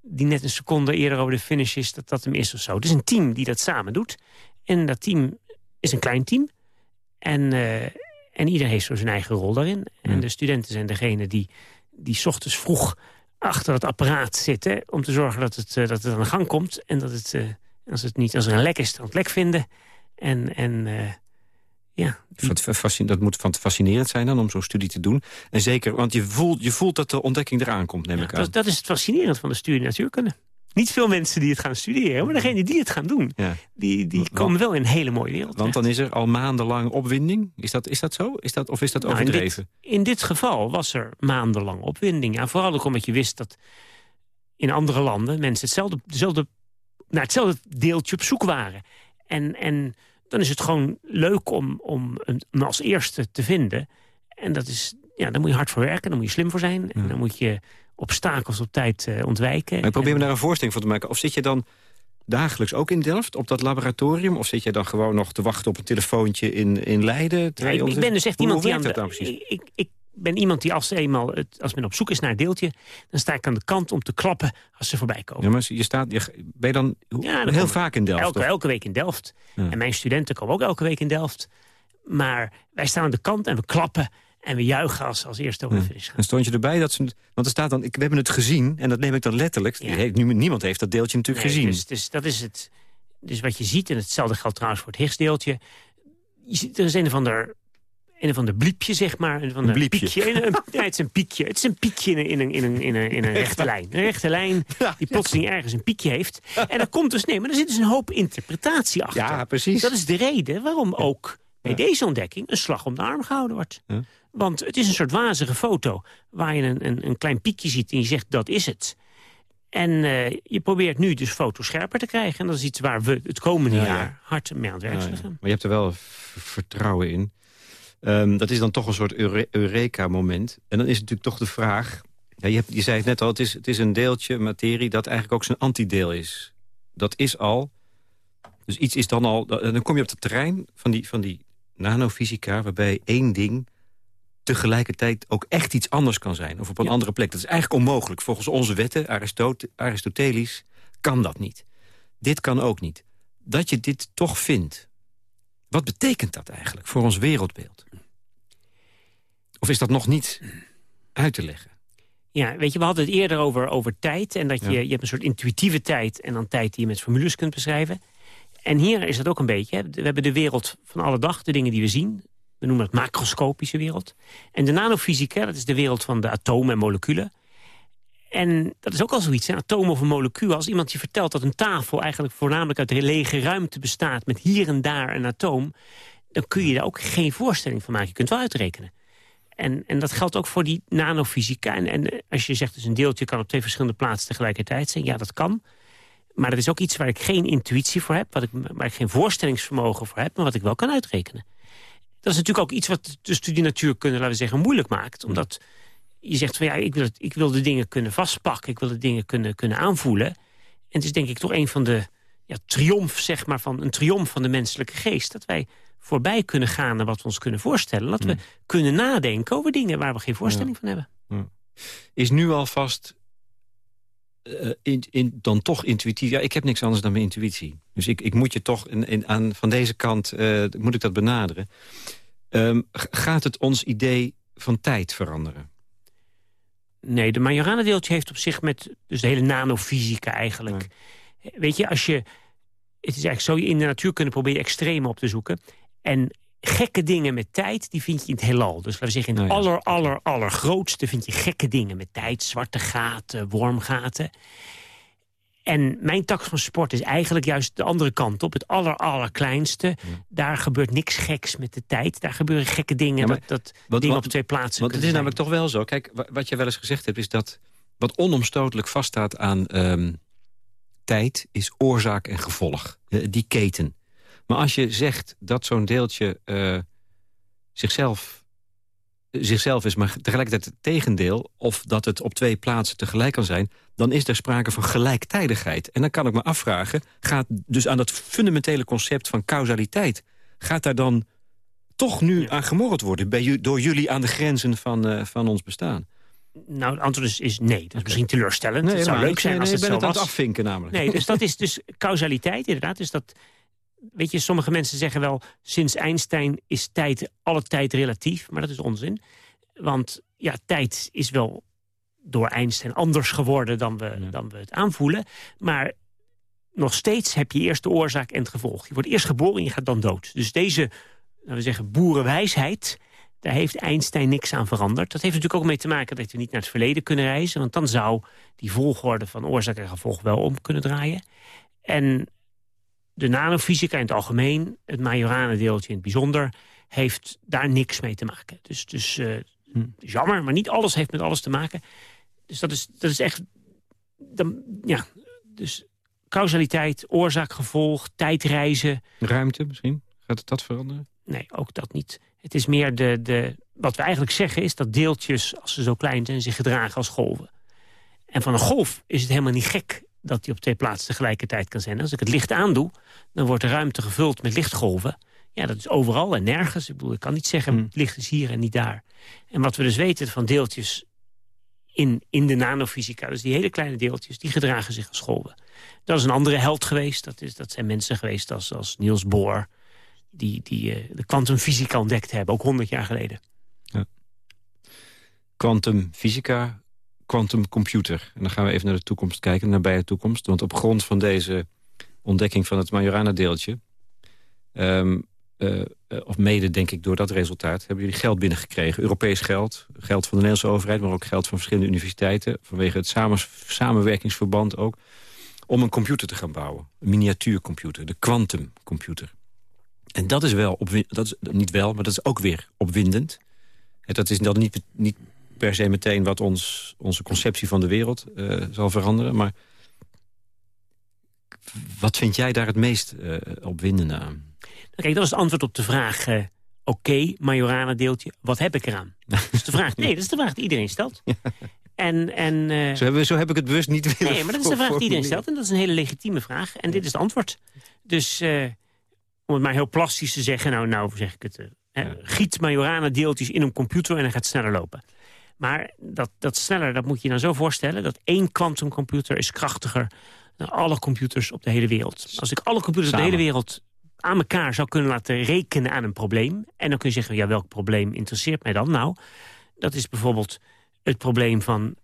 die net een seconde eerder over de finish is... dat dat hem is of zo. Het is een team die dat samen doet. En dat team is een klein team. En... Uh, en iedereen heeft zo zijn eigen rol daarin. En de studenten zijn degene die, die s ochtends vroeg achter het apparaat zitten... om te zorgen dat het, uh, dat het aan de gang komt. En dat het, uh, als, het niet, als er een lek is, dan het lek vinden. En, en uh, ja. Dat moet van fascinerend zijn dan om zo'n studie te doen. En zeker, want je voelt, je voelt dat de ontdekking eraan komt, neem ja, ik aan. Dat, dat is het fascinerend van de studie natuurkunde niet veel mensen die het gaan studeren. Maar degenen die het gaan doen, die, die komen wel in een hele mooie wereld. Want dan is er al maandenlang opwinding. Is dat, is dat zo? Is dat, of is dat nou, overdreven? In dit, in dit, geval was er maandenlang opwinding. Ja, vooral ook omdat je wist dat in andere landen mensen hetzelfde, dezelfde, naar hetzelfde deeltje op zoek waren. En, en dan is het gewoon leuk om, om hem als eerste te vinden. En dat is, ja, daar moet je hard voor werken, daar moet je slim voor zijn. En dan moet je obstakels op tijd uh, ontwijken. Maar ik probeer me daar een voorstelling van te maken. Of zit je dan dagelijks ook in Delft op dat laboratorium? Of zit je dan gewoon nog te wachten op een telefoontje in, in Leiden? Ja, ik, ik, ben dus echt iemand die aan de, ik, ik, ben iemand die als, eenmaal het, als men op zoek is naar een deeltje... dan sta ik aan de kant om te klappen als ze voorbij komen. Ja, maar je staat, je, ben je dan ja, heel vaak in Delft? Elke, elke week in Delft. En mijn studenten komen ook elke week in Delft. Maar wij staan aan de kant en we klappen... En we juichen als, als eerste over de finish gaan. En stond je erbij dat ze... Want er staat dan, ik, we hebben het gezien, en dat neem ik dan letterlijk. Heeft, niemand heeft dat deeltje natuurlijk gezien. Dus, dus, dat is het. Dus wat je ziet, en hetzelfde geldt trouwens voor het Higgsdeeltje. Er is een of ander een of ander bliepje, zeg maar. Een, van bliepje. Piekje, een, ja, het is een piekje. Het is een piekje in een, in een, in een, in een, in een rechte lijn. Een rechte lijn die plotseling ergens een piekje heeft. En dan komt dus, nee, maar er zit dus een hoop interpretatie achter. Ja, precies. Dat is de reden waarom ook bij deze ontdekking een slag om de arm gehouden wordt. Want het is een soort wazige foto waar je een, een, een klein piekje ziet en je zegt dat is het. En uh, je probeert nu dus foto's scherper te krijgen. En dat is iets waar we het komende ja, jaar ja. hard mee aan het werk zijn gaan. Maar je hebt er wel vertrouwen in. Um, dat is dan toch een soort Eureka-moment. En dan is natuurlijk toch de vraag... Ja, je, hebt, je zei het net al, het is, het is een deeltje materie... dat eigenlijk ook zijn antideel is. Dat is al... Dus iets is dan al... Dan kom je op het terrein van die, van die nanofysica... waarbij één ding tegelijkertijd ook echt iets anders kan zijn. Of op een andere plek. Dat is eigenlijk onmogelijk. Volgens onze wetten, Aristot Aristoteles, kan dat niet. Dit kan ook niet. Dat je dit toch vindt. Wat betekent dat eigenlijk voor ons wereldbeeld? Of is dat nog niet uit te leggen? Ja, weet je, we hadden het eerder over, over tijd. En dat je, je hebt een soort intuïtieve tijd en dan tijd die je met formules kunt beschrijven. En hier is het ook een beetje. We hebben de wereld van alle dag, de dingen die we zien. We noemen het macroscopische wereld. En de nanofysica, dat is de wereld van de atomen en moleculen. En dat is ook al zoiets, een atoom of een molecuul. Als iemand je vertelt dat een tafel eigenlijk voornamelijk uit lege ruimte bestaat... met hier en daar een atoom, dan kun je daar ook geen voorstelling van maken. Je kunt wel uitrekenen. En, en dat geldt ook voor die nanofysica. En, en als je zegt, dus een deeltje kan op twee verschillende plaatsen tegelijkertijd zijn. Ja, dat kan. Maar dat is ook iets waar ik geen intuïtie voor heb. Wat ik, waar ik geen voorstellingsvermogen voor heb. Maar wat ik wel kan uitrekenen. Dat is natuurlijk ook iets wat de studie natuurkunde, laten we zeggen, moeilijk maakt. Omdat je zegt van ja, ik wil, het, ik wil de dingen kunnen vastpakken. Ik wil de dingen kunnen, kunnen aanvoelen. En het is denk ik toch een van de ja, triomf, zeg maar, van een triomf van de menselijke geest. Dat wij voorbij kunnen gaan naar wat we ons kunnen voorstellen. Dat we kunnen nadenken over dingen waar we geen voorstelling van hebben. Is nu alvast uh, in, in, dan toch intuïtief... Ja, ik heb niks anders dan mijn intuïtie. Dus ik, ik moet je toch in, in, aan, van deze kant uh, moet ik dat benaderen. Um, gaat het ons idee van tijd veranderen? Nee, de Majorana-deeltje heeft op zich met dus de hele nanofysica eigenlijk. Weet je, als je... Het is eigenlijk zo, je in de natuurkunde probeer je extreme op te zoeken. En gekke dingen met tijd, die vind je in het heelal. Dus laten we zeggen, in het nou aller, aller, allergrootste vind je gekke dingen met tijd. Zwarte gaten, wormgaten. En mijn tak van sport is eigenlijk juist de andere kant op. Het aller, allerkleinste. Daar gebeurt niks geks met de tijd. Daar gebeuren gekke dingen. dat, dat wat, dingen op twee plaatsen Want het is namelijk toch wel zo. Kijk, wat je wel eens gezegd hebt is dat... wat onomstotelijk vaststaat aan um, tijd is oorzaak en gevolg. Die keten. Maar als je zegt dat zo'n deeltje uh, zichzelf zichzelf is, maar tegelijkertijd het tegendeel... of dat het op twee plaatsen tegelijk kan zijn... dan is er sprake van gelijktijdigheid. En dan kan ik me afvragen, gaat dus aan dat fundamentele concept van causaliteit... gaat daar dan toch nu aan gemorreld worden... Bij, door jullie aan de grenzen van, uh, van ons bestaan? Nou, het antwoord is, is nee. Dat is misschien teleurstellend. Nee, het zou leuk zijn als het ben zo het was. aan het afvinken namelijk. Nee, dus dat is dus causaliteit inderdaad. Dus dat, weet je, sommige mensen zeggen wel... sinds Einstein is tijd, alle tijd relatief. Maar dat is onzin. Want ja, tijd is wel door Einstein anders geworden dan we, dan we het aanvoelen. Maar nog steeds heb je eerst de oorzaak en het gevolg. Je wordt eerst geboren en je gaat dan dood. Dus deze, laten we zeggen, boerenwijsheid... daar heeft Einstein niks aan veranderd. Dat heeft natuurlijk ook mee te maken dat we niet naar het verleden kunnen reizen. Want dan zou die volgorde van oorzaak en gevolg wel om kunnen draaien. En de nanofysica in het algemeen, het Majorana-deeltje in het bijzonder... heeft daar niks mee te maken. Dus, dus uh, jammer, maar niet alles heeft met alles te maken. Dus dat is, dat is echt... Dan, ja, dus causaliteit, oorzaak, gevolg, tijdreizen. Ruimte misschien? Gaat het dat veranderen? Nee, ook dat niet. Het is meer de, de... Wat we eigenlijk zeggen is dat deeltjes, als ze zo klein zijn... zich gedragen als golven. En van een golf is het helemaal niet gek dat die op twee plaatsen tegelijkertijd kan zijn. Als ik het licht aandoe, dan wordt de ruimte gevuld met lichtgolven. Ja, dat is overal en nergens. Ik bedoel, ik kan niet zeggen, hmm. het licht is hier en niet daar. En wat we dus weten van deeltjes in, in de nanofysica... dus die hele kleine deeltjes, die gedragen zich als golven. Dat is een andere held geweest. Dat, is, dat zijn mensen geweest als, als Niels Bohr... die, die uh, de kwantumfysica ontdekt hebben, ook honderd jaar geleden. Kwantumfysica, quantumcomputer. En dan gaan we even naar de toekomst kijken, naar de toekomst. Want op grond van deze ontdekking van het Majorana-deeltje... Um, of mede denk ik door dat resultaat... hebben jullie geld binnengekregen. Europees geld, geld van de Nederlandse overheid... maar ook geld van verschillende universiteiten... vanwege het samen, samenwerkingsverband ook... om een computer te gaan bouwen. Een miniatuurcomputer, de quantumcomputer. En dat is wel, dat is niet wel, maar dat is ook weer opwindend. En dat is niet, niet per se meteen wat ons, onze conceptie van de wereld uh, zal veranderen. Maar wat vind jij daar het meest uh, opwindende aan? Nou, kijk, dat is het antwoord op de vraag... Uh, Oké, okay, Majorana deeltje, wat heb ik eraan? Dat is de vraag, nee, dat is de vraag die iedereen stelt. En, en, zo, heb, zo, heb, ik het bewust niet willen Nee, maar dat is de vraag die iedereen stelt. En dat is een hele legitieme vraag. En dit is het antwoord. Dus om het maar heel plastisch te zeggen... nou, nou zeg ik het... giet Majorana deeltjes in een computer en dan gaat het sneller lopen. Maar dat, dat sneller, dat moet je dan zo voorstellen... dat één quantumcomputer is krachtiger dan alle computers op de hele wereld. Als ik alle computers op de hele wereld aan elkaar zou kunnen laten rekenen aan een probleem... en dan kun je zeggen, ja, welk probleem interesseert mij dan? Nou, dat is bijvoorbeeld het probleem van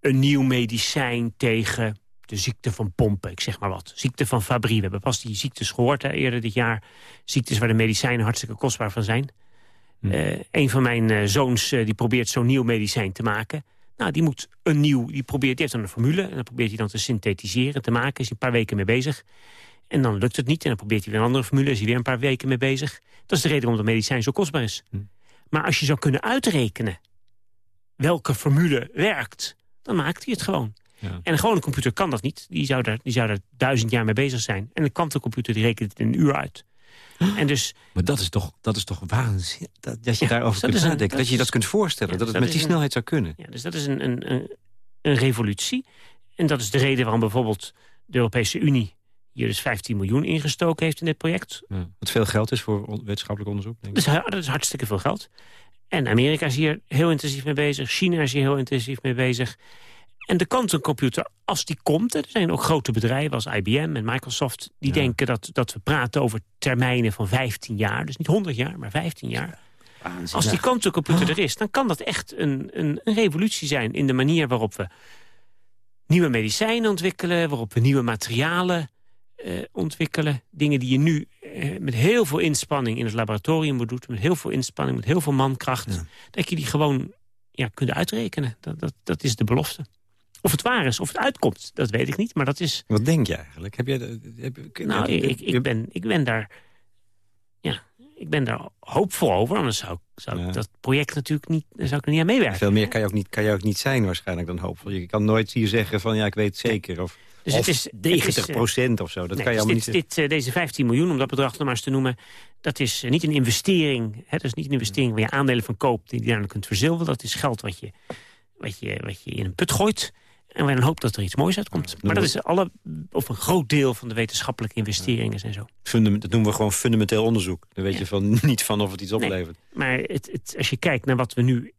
een nieuw medicijn tegen de ziekte van pompen, ik zeg maar wat. Ziekte van Fabry. We hebben pas die ziektes gehoord hè, eerder dit jaar. Ziektes waar de medicijnen hartstikke kostbaar van zijn. Uh, een van mijn uh, zoons uh, die probeert zo'n nieuw medicijn te maken. Nou, die moet een nieuw, die probeert, die heeft dan een formule... en dan probeert hij dan te synthetiseren, te maken. Is hij een paar weken mee bezig. En dan lukt het niet en dan probeert hij weer een andere formule... is hij weer een paar weken mee bezig. Dat is de reden waarom dat medicijn zo kostbaar is. Hm. Maar als je zou kunnen uitrekenen welke formule werkt... dan maakt hij het gewoon. Ja. En een gewone computer kan dat niet. Die zou, daar, die zou daar duizend jaar mee bezig zijn. En een kwantumcomputer die rekent het in een uur uit. En dus, maar dat is toch, dat is toch waanzin dat, dat je ja, daarover kunt nadenken. Dat, dat je dat kunt voorstellen, ja, dat het met die een, snelheid zou kunnen. Ja, dus dat is een, een, een, revolutie. En dat is de reden waarom bijvoorbeeld de Europese Unie... hier dus 15 miljoen ingestoken heeft in dit project. Ja, wat veel geld is voor wetenschappelijk onderzoek. Denk ik. Dus, dat is hartstikke veel geld. En Amerika is hier heel intensief mee bezig. China is hier heel intensief mee bezig. En de quantumcomputer, als die komt... er zijn ook grote bedrijven als IBM en Microsoft... die denken dat, dat we praten over termijnen van 15 jaar. Dus niet 100 jaar, maar 15 jaar. Als die quantumcomputer er is, dan kan dat echt een, een, een revolutie zijn... in de manier waarop we nieuwe medicijnen ontwikkelen... waarop we nieuwe materialen uh, ontwikkelen. Dingen die je nu uh, met heel veel inspanning in het laboratorium moet doen... met heel veel inspanning, met heel veel mankracht... Ja. dat je die gewoon ja, kunt uitrekenen. Dat, dat, dat is de belofte. Of het waar is, of het uitkomt, dat weet ik niet. Maar dat is... Wat denk je eigenlijk? Heb je, heb, nou, ik, ik, ben, ik ben daar... Ja, ik ben daar hoopvol over. Anders zou, zou ik dat project natuurlijk niet, zou ik er niet aan meewerken. Veel meer kan je, ook niet, kan je ook niet zijn waarschijnlijk dan hoopvol. Je kan nooit hier zeggen van ja, ik weet het zeker. Of, dus het is 90 procent of zo. Dat kan je allemaal dit, niet dit, deze 15 miljoen, om dat bedrag nog maar eens te noemen... dat is niet een investering. Hè, dat is niet een investering waar je aandelen van koopt... die je daarna kunt verzilveren. Dat is geld wat je, wat je, wat je in een put gooit. En wij dan hoop dat er iets moois uitkomt. Maar dat is alle, of een groot deel van de wetenschappelijke investeringen en zo. dat noemen we gewoon fundamenteel onderzoek. Dan weet je van, niet van of het iets oplevert. maar het, het, als je kijkt naar wat we nu...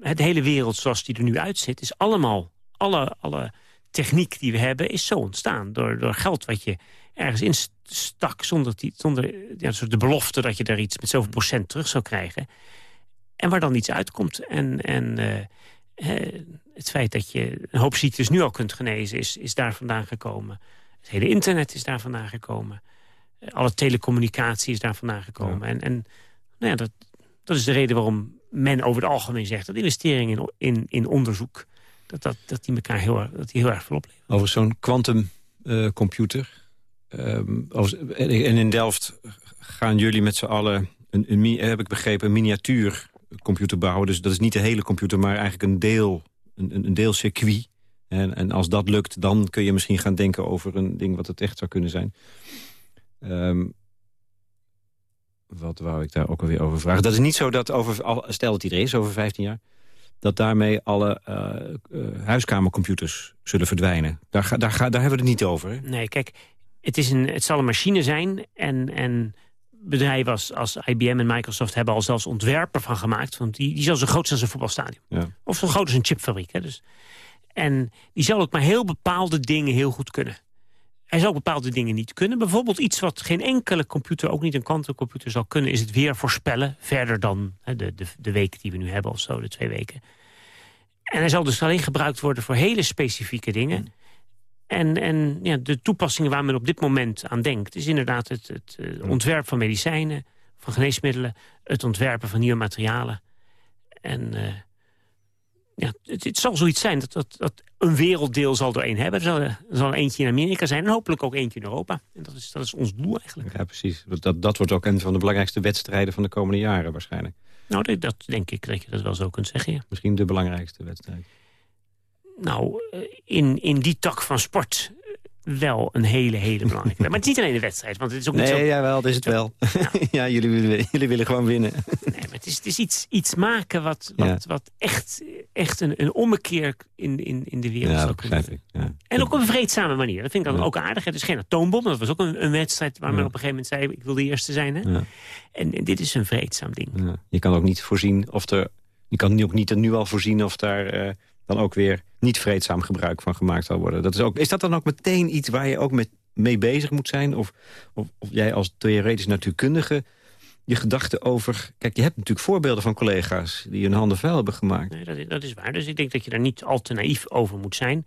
Het hele wereld zoals die er nu uitziet... is allemaal, alle, alle techniek die we hebben... is zo ontstaan door, door geld wat je ergens instak... zonder, die, zonder ja, de belofte dat je daar iets met zoveel procent terug zou krijgen. En waar dan iets uitkomt. En... en uh, het feit dat je een hoop ziektes nu al kunt genezen... is, is daar vandaan gekomen. Het hele internet is daar vandaan gekomen. Eh, alle telecommunicatie is daar vandaan gekomen. En, en nou ja, dat, dat is de reden waarom men over het algemeen zegt... dat investeringen in, in, in onderzoek... dat, dat, dat die elkaar heel, erg, dat die heel erg veel opleveren. Over zo'n quantumcomputer... Uh, um, en in Delft gaan jullie met z'n allen... Een, een, heb ik begrepen, een miniatuurcomputer bouwen. Dus dat is niet de hele computer, maar eigenlijk een deel een, een deelcircuit. En, en als dat lukt, dan kun je misschien gaan denken over een ding wat het echt zou kunnen zijn. Um, wat wou ik daar ook alweer over vragen? Dat is niet zo dat, over, stel dat er is over 15 jaar... dat daarmee alle uh, huiskamercomputers zullen verdwijnen. Daar, daar, daar hebben we het niet over. Hè? Nee, kijk, het, is een, het zal een machine zijn en... en bedrijven als, als IBM en Microsoft hebben al zelfs ontwerpen van gemaakt. Want die, die zal zo groot zijn als een voetbalstadion. Ja. Of zo groot als een chipfabriek. Hè, dus. En die zal ook maar heel bepaalde dingen heel goed kunnen. Hij zal bepaalde dingen niet kunnen. Bijvoorbeeld iets wat geen enkele computer, ook niet een kwantumcomputer zal kunnen... is het weer voorspellen, verder dan hè, de, de, de week die we nu hebben of zo, de twee weken. En hij zal dus alleen gebruikt worden voor hele specifieke dingen... En, en ja, de toepassingen waar men op dit moment aan denkt... is inderdaad het, het uh, ontwerp van medicijnen, van geneesmiddelen... het ontwerpen van nieuwe materialen. En uh, ja, het, het, zal zoiets zijn dat, dat, dat een werelddeel zal er één hebben. Er zal, er zal eentje in Amerika zijn en hopelijk ook eentje in Europa. En dat is, dat is ons doel eigenlijk. Ja, precies. Dat, dat wordt ook een van de belangrijkste wedstrijden van de komende jaren waarschijnlijk. Nou, dat, dat denk ik dat je dat wel zo kunt zeggen, ja. Misschien de belangrijkste wedstrijd nou, eh, in, in die tak van sport wel een hele, hele belangrijke. maar het is niet alleen de wedstrijd, want het is ook niet nee, zo... Nee, jawel, dat is het wel. Ja, jullie, willen, jullie willen gewoon winnen. nee, maar het is, het is iets, iets maken wat, wat, wat echt, echt een, een ommekeer in, in, in de wereld ja, zou kunnen ik. Ja. En ook op een vreedzame manier. Dat vind ik dan ook aardig. Het is geen atoombom, dat was ook een, een wedstrijd waar men op een gegeven moment zei... ik wil de eerste zijn. Hè? En, en, dit is een vreedzaam ding. Je kan ook niet voorzien of er... Je kan ook niet nu al voorzien of daar... Uh, dan ook weer niet vreedzaam gebruik van gemaakt zal worden. Dat is, ook, is dat dan ook meteen iets waar je ook met, mee bezig moet zijn? Of, of, of jij als theoretisch natuurkundige je gedachten over... Kijk, je hebt natuurlijk voorbeelden van collega's die hun handen vuil hebben gemaakt. Nee, dat is, dat is waar. Dus ik denk dat je daar niet al te naïef over moet zijn.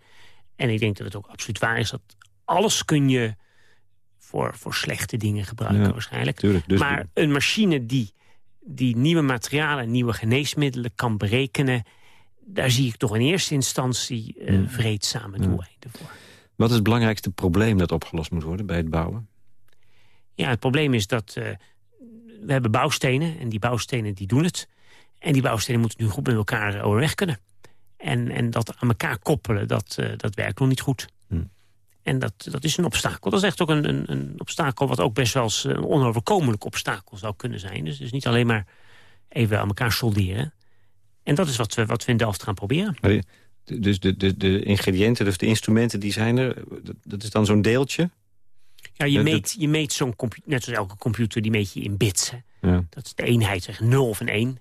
En ik denk dat het ook absoluut waar is dat alles kun je voor, voor slechte dingen gebruiken waarschijnlijk. Tuurlijk, dus maar een machine die, die nieuwe materialen, nieuwe geneesmiddelen kan berekenen daar zie ik toch in eerste instantie uh, vreedzame doeleinden voor. Wat is het belangrijkste probleem dat opgelost moet worden bij het bouwen? Ja, het probleem is dat uh, we hebben bouwstenen en die bouwstenen die doen het. En die bouwstenen moeten nu goed met elkaar overweg kunnen. En, en dat aan elkaar koppelen, dat, uh, dat werkt nog niet goed. Hm. En dat, dat is een obstakel. Dat is echt ook een, een, een obstakel wat ook best wel eens een onoverkomelijk obstakel zou kunnen zijn. Dus, dus niet alleen maar even aan elkaar solderen. En dat is wat we, wat we in Delft gaan proberen. Dus de, de, de ingrediënten, dus de instrumenten die zijn er, dat is dan zo'n deeltje? Ja, je meet, je meet zo'n computer, net zoals elke computer, die meet je in bits. Ja. Dat is de eenheid, zeg, 0 of een 1.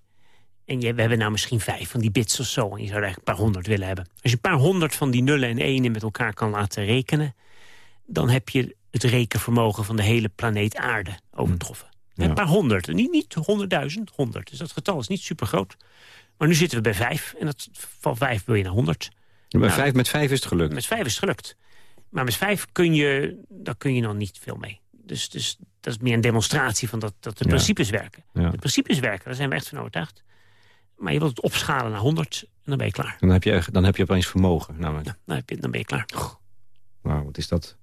En je, we hebben nou misschien vijf van die bits of zo. En je zou er eigenlijk een paar honderd willen hebben. Als je een paar honderd van die nullen en enen met elkaar kan laten rekenen... dan heb je het rekenvermogen van de hele planeet aarde overtroffen. Ja. Een paar honderd, niet, niet honderdduizend, honderd. Dus dat getal is niet super groot. Maar nu zitten we bij vijf. En dat, van vijf wil je naar honderd. nou, vijf, met vijf is het gelukt? Met vijf is het gelukt. Maar met vijf kun je, daar kun je nog niet veel mee. Dus, dus dat is meer een demonstratie van dat, dat de principes werken. De principes werken, daar zijn we echt van overtuigd. Maar je wilt het opschalen naar 100 en dan ben je klaar. Dan heb je, dan heb je opeens vermogen. Namelijk. Ja, dan, heb je, dan ben je klaar. Wauw, wat is dat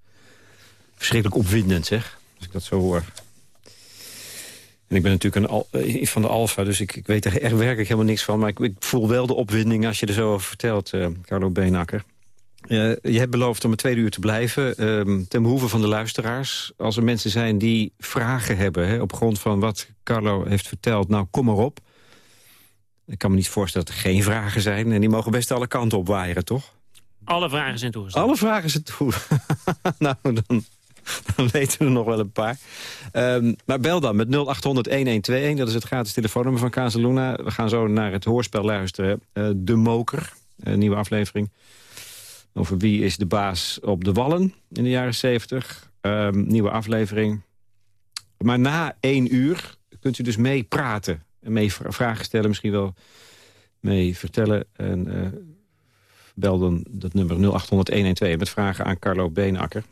verschrikkelijk opwindend zeg. Als ik dat zo hoor. En ik ben natuurlijk een al, van de Alfa, dus ik, ik weet er echt werkelijk helemaal niks van. Maar ik, ik voel wel de opwinding als je er zo over vertelt, Carlo Beenakker. je hebt beloofd om een tweede uur te blijven, ehm, ten behoeve van de luisteraars. Als er mensen zijn die vragen hebben hè, op grond van wat Carlo heeft verteld... nou, kom maar op. Ik kan me niet voorstellen dat er geen vragen zijn. En die mogen best alle kanten op waaien, toch? Alle vragen zijn toegestaan. Alle vragen zijn toe. nou, dan, dan weten we er nog wel een paar. Um, maar bel dan met 0800-1121. Dat is het gratis telefoonnummer van Casaluna. We gaan zo naar het hoorspel luisteren. Uh, de Moker, nieuwe aflevering. Over wie is de baas op de Wallen in de jaren 70. Um, ehm, nieuwe aflevering. Maar na één uur kunt u dus mee praten mee vragen stellen, misschien wel mee vertellen. En uh, bel dan dat nummer 0800-112 met vragen aan Carlo Beenakker.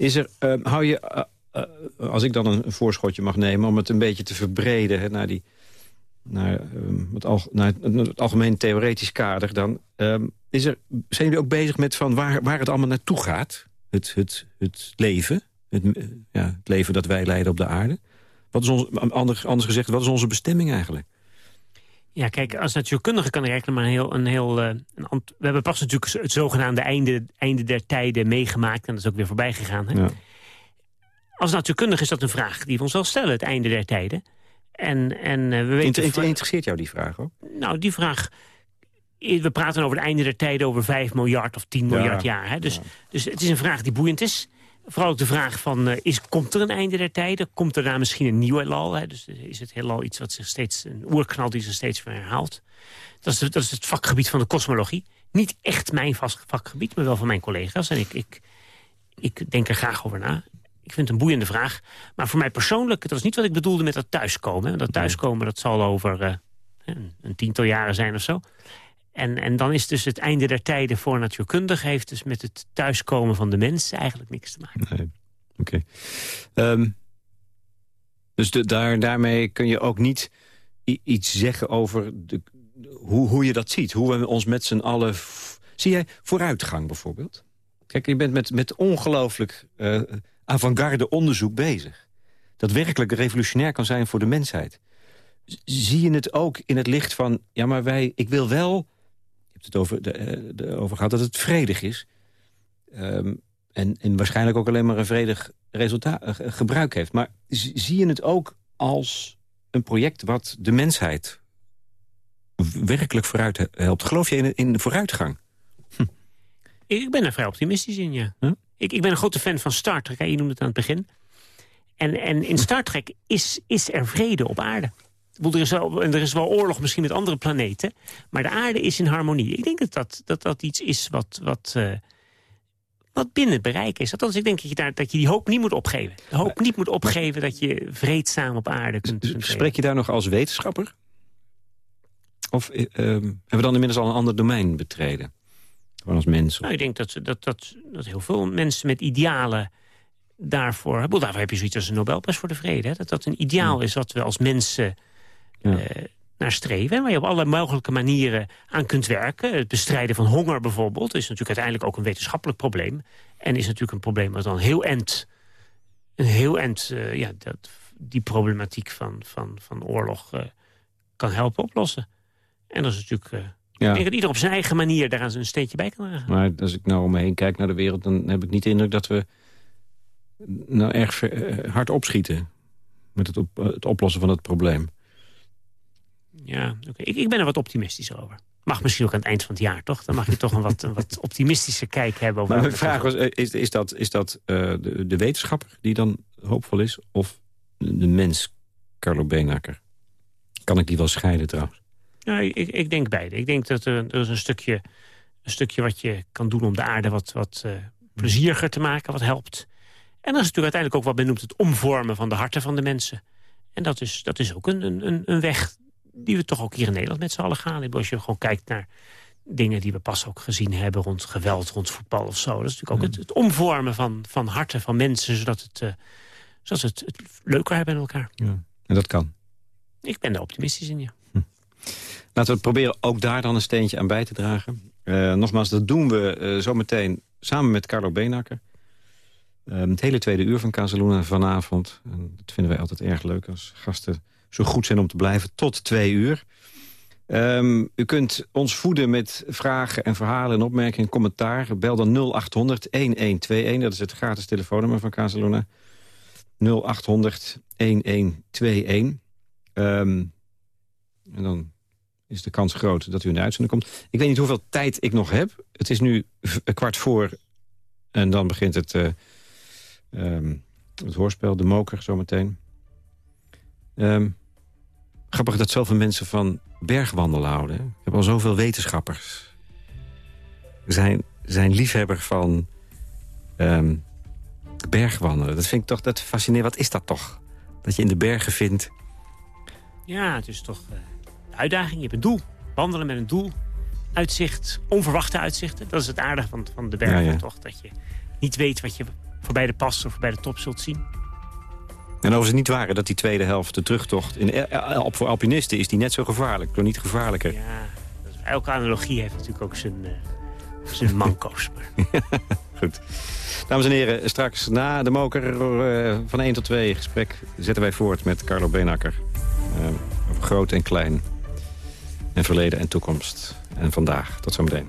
Is er, uh, hou je, uh, als ik dan een, voorschotje mag nemen... om het een beetje te verbreden hè, naar, die, naar, naar, het algemeen theoretisch kader... dan is er, zijn jullie ook bezig met van waar, waar het allemaal naartoe gaat? Het, het, het leven, het, ja, het leven dat wij leiden op de aarde... Wat is ons, anders, anders gezegd, wat is onze bestemming eigenlijk? Ja, kijk, als natuurkundige kan ik eigenlijk maar een heel... Een heel uh, een we hebben pas natuurlijk het zogenaamde einde, einde der tijden meegemaakt... en dat is ook weer voorbij gegaan. Hè? Ja. Als natuurkundige is dat een vraag die we ons wel stellen, het einde der tijden. En, en uh, we weten... Inter interesseert jou die vraag ook? Nou, die vraag... We praten over het einde der tijden over 5 miljard of 10 miljard jaar. Hè? Dus, dus het is een vraag die boeiend is vooral ook de vraag van, uh, is, komt er een einde der tijden? Komt er daar misschien een nieuw heelal? Hè? Dus is het heelal iets wat zich steeds, een oerknal die zich steeds weer herhaalt? Dat is, dat is het vakgebied van de kosmologie. Niet echt mijn vast vakgebied, maar wel van mijn collega's. En ik, ik, ik denk er graag over na. Ik vind het een boeiende vraag. Maar voor mij persoonlijk, dat is niet wat ik bedoelde met dat thuiskomen. Dat thuiskomen, dat zal over uh, een, een tiental jaren zijn of zo. En, en dan is dus het einde der tijden voor natuurkundig... heeft dus met het thuiskomen van de mens eigenlijk niks te maken. Nee. Oké. Ehm, dus de, daar, daarmee kun je ook niet iets zeggen over de, hoe, hoe je dat ziet. Hoe we ons met z'n allen... Zie jij vooruitgang bijvoorbeeld? Kijk, je bent met, met ongelooflijk uh, avant-garde onderzoek bezig. Dat werkelijk revolutionair kan zijn voor de mensheid. Zie je het ook in het licht van... ja, maar wij, ik wil wel het over, de, eh, de, over gehad dat het vredig is. Ehm, en, en waarschijnlijk ook alleen maar een vredig resultaat, uh, gebruik heeft. Maar zie je het ook als een project wat de mensheid werkelijk vooruit helpt? Geloof je in, in de vooruitgang? Hm. Ik ben er vrij optimistisch in, ja. Ik, ik ben een grote fan van Star Trek, je noemde het aan het begin. En, en in Star Trek is, is er vrede op aarde er, is wel, er is wel oorlog misschien met andere planeten. Maar de aarde is in harmonie. Ik denk dat dat, dat, dat iets is wat, wat, uh, wat binnen het bereik is. Althans, ik denk dat je, daar, dat je die hoop niet moet opgeven. De hoop niet moet opgeven dat je vreedzaam op aarde kunt, kunt Spreek je daar nog als wetenschapper? Of uh, hebben we dan inmiddels al een ander domein betreden? Gewoon als mens? Nou, ik denk dat, dat, dat, dat heel veel mensen met idealen daarvoor... Daarvoor heb je zoiets als een Nobelprijs voor de vrede. Hè? Dat dat een ideaal is wat we als mensen ja. Eh, naar streven. Waar je op alle mogelijke manieren aan kunt werken. Het bestrijden van honger bijvoorbeeld is natuurlijk uiteindelijk ook een wetenschappelijk probleem. En is natuurlijk een probleem wat dan heel end, een heel end uh, ja, dat, die problematiek van, van, van oorlog uh, kan helpen oplossen. En dat is natuurlijk... Ja. Ik denk dat ieder op zijn eigen manier daaraan zijn steentje bij kan dragen. Maar als ik nou om me heen kijk naar de wereld... dan heb ik niet de indruk dat we nou erg hard opschieten... met het, op, het oplossen van het probleem. Ja, ik, ik ben er wat optimistischer over. Mag misschien ook aan het eind van het jaar, toch? Dan mag je toch een wat, een wat optimistische kijk hebben. Over maar mijn vraag was, eh, is, is dat, is dat uh, de, de, wetenschapper die dan hoopvol is... of de, mens, Carlo Beenakker? Kan ik die wel scheiden trouwens? Ja, ik, ik denk beide. Ik denk dat er, er is een stukje, een stukje wat je kan doen om de aarde wat, wat uh, plezieriger te maken, wat helpt. En dan is natuurlijk uiteindelijk ook wat men noemt het omvormen van de harten van de mensen. En dat is, dat is ook een, een, een weg die we toch ook hier in Nederland met z'n allen gaan. Als je gewoon kijkt naar dingen die we pas ook gezien hebben... rond geweld, rond voetbal of zo. Dat is natuurlijk ook het, het, omvormen van, van harten van mensen... zodat, het, uh, zodat het, het leuker hebben met elkaar. Ja. En dat kan? Ik ben er optimistisch in, ja. Hm. Laten we proberen ook daar dan een steentje aan bij te dragen. Uh, nogmaals, dat doen we uh, zometeen samen met Carlo Beenakker. Het hele tweede uur van Casaluna vanavond. En dat vinden wij altijd erg leuk als gasten zo goed zijn om te blijven. Tot twee uur. Um, u kunt ons voeden met vragen en verhalen en opmerkingen en commentaar. Bel dan 0800 1121. Dat is het gratis telefoonnummer van Casaluna. 0800 1121. Um, en dan is de kans groot dat u in de uitzending komt. Ik weet niet hoeveel tijd ik nog heb. Het is nu kwart voor en dan begint het, uh, het hoorspel, de moker, zometeen. Um, grappig dat zoveel mensen van bergwandelen houden. Ik heb al zoveel wetenschappers. Zijn, zijn liefhebber van um, bergwandelen. Dat vind ik toch dat fascinerend. Wat is dat toch? Dat je in de bergen vindt. Ja, het is toch uh, de uitdaging. Je hebt een doel. Wandelen met een doel. Uitzicht, onverwachte uitzichten. Dat is het aardige van, van de bergen ja, ja. toch. Dat je niet weet wat je voorbij de pas of voorbij de top zult zien. En overigens het niet waar dat die tweede helft, de terugtocht... In, voor alpinisten is die net zo gevaarlijk, door niet gevaarlijker. Ja, elke analogie heeft natuurlijk ook zijn, uh, zijn manco's. Goed. Dames en heren, straks na de moker uh, van 1 tot 2 gesprek... zetten wij voort met Carlo Beenakker. Uh, over groot en klein. En verleden en toekomst. En vandaag. Tot zometeen.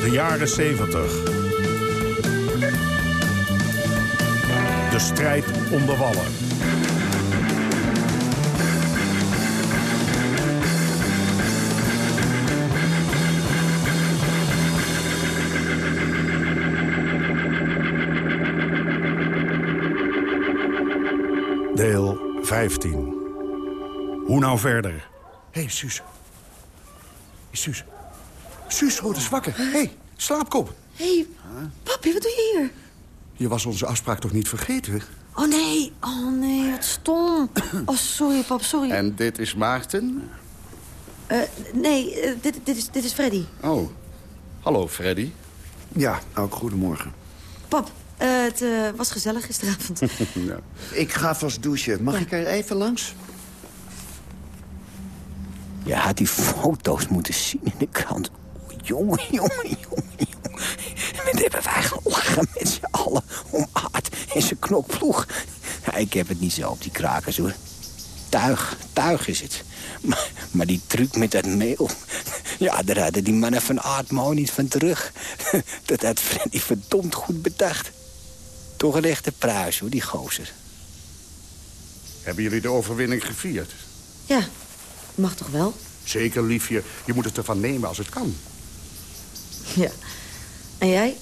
De jaren 70. De strijd om de wallen. Deel 15. Hoe nou verder? Hé, hey, Suus. Suus. Suus, wordt eens wakker. Hé, hey, slaapkop. Hé, hey, papi, wat doe je hier? Je was onze afspraak toch niet vergeten? Oh, nee. Oh, nee, wat stom. Oh, sorry, pap, sorry. En dit is Maarten? Uh, nee, uh, dit, dit, is, dit is Freddy. Oh, hallo, Freddy. Ja, ook goedemorgen. Pap, uh, het was gezellig gisteravond. ja. Ik ga vast douchen. Mag ja. ik er even langs? Je had die foto's moeten zien in de krant. Jongen, jongen, jongen, jongen. Wat hebben wij gelachen met z'n allen om Aard en zijn knokploeg. Ja, ik heb het niet zo op die krakers, hoor. Tuig, tuig is het. Maar, maar die truc met dat meel... Ja, daar hadden die mannen van Aardmo niet van terug. Dat had Freddy verdomd goed bedacht. Toch een echte pruis, hoor, die gozer. Hebben jullie de overwinning gevierd? Ja, Mag toch wel? Zeker, liefje. Je moet het ervan nemen als het kan. Ja. En jij?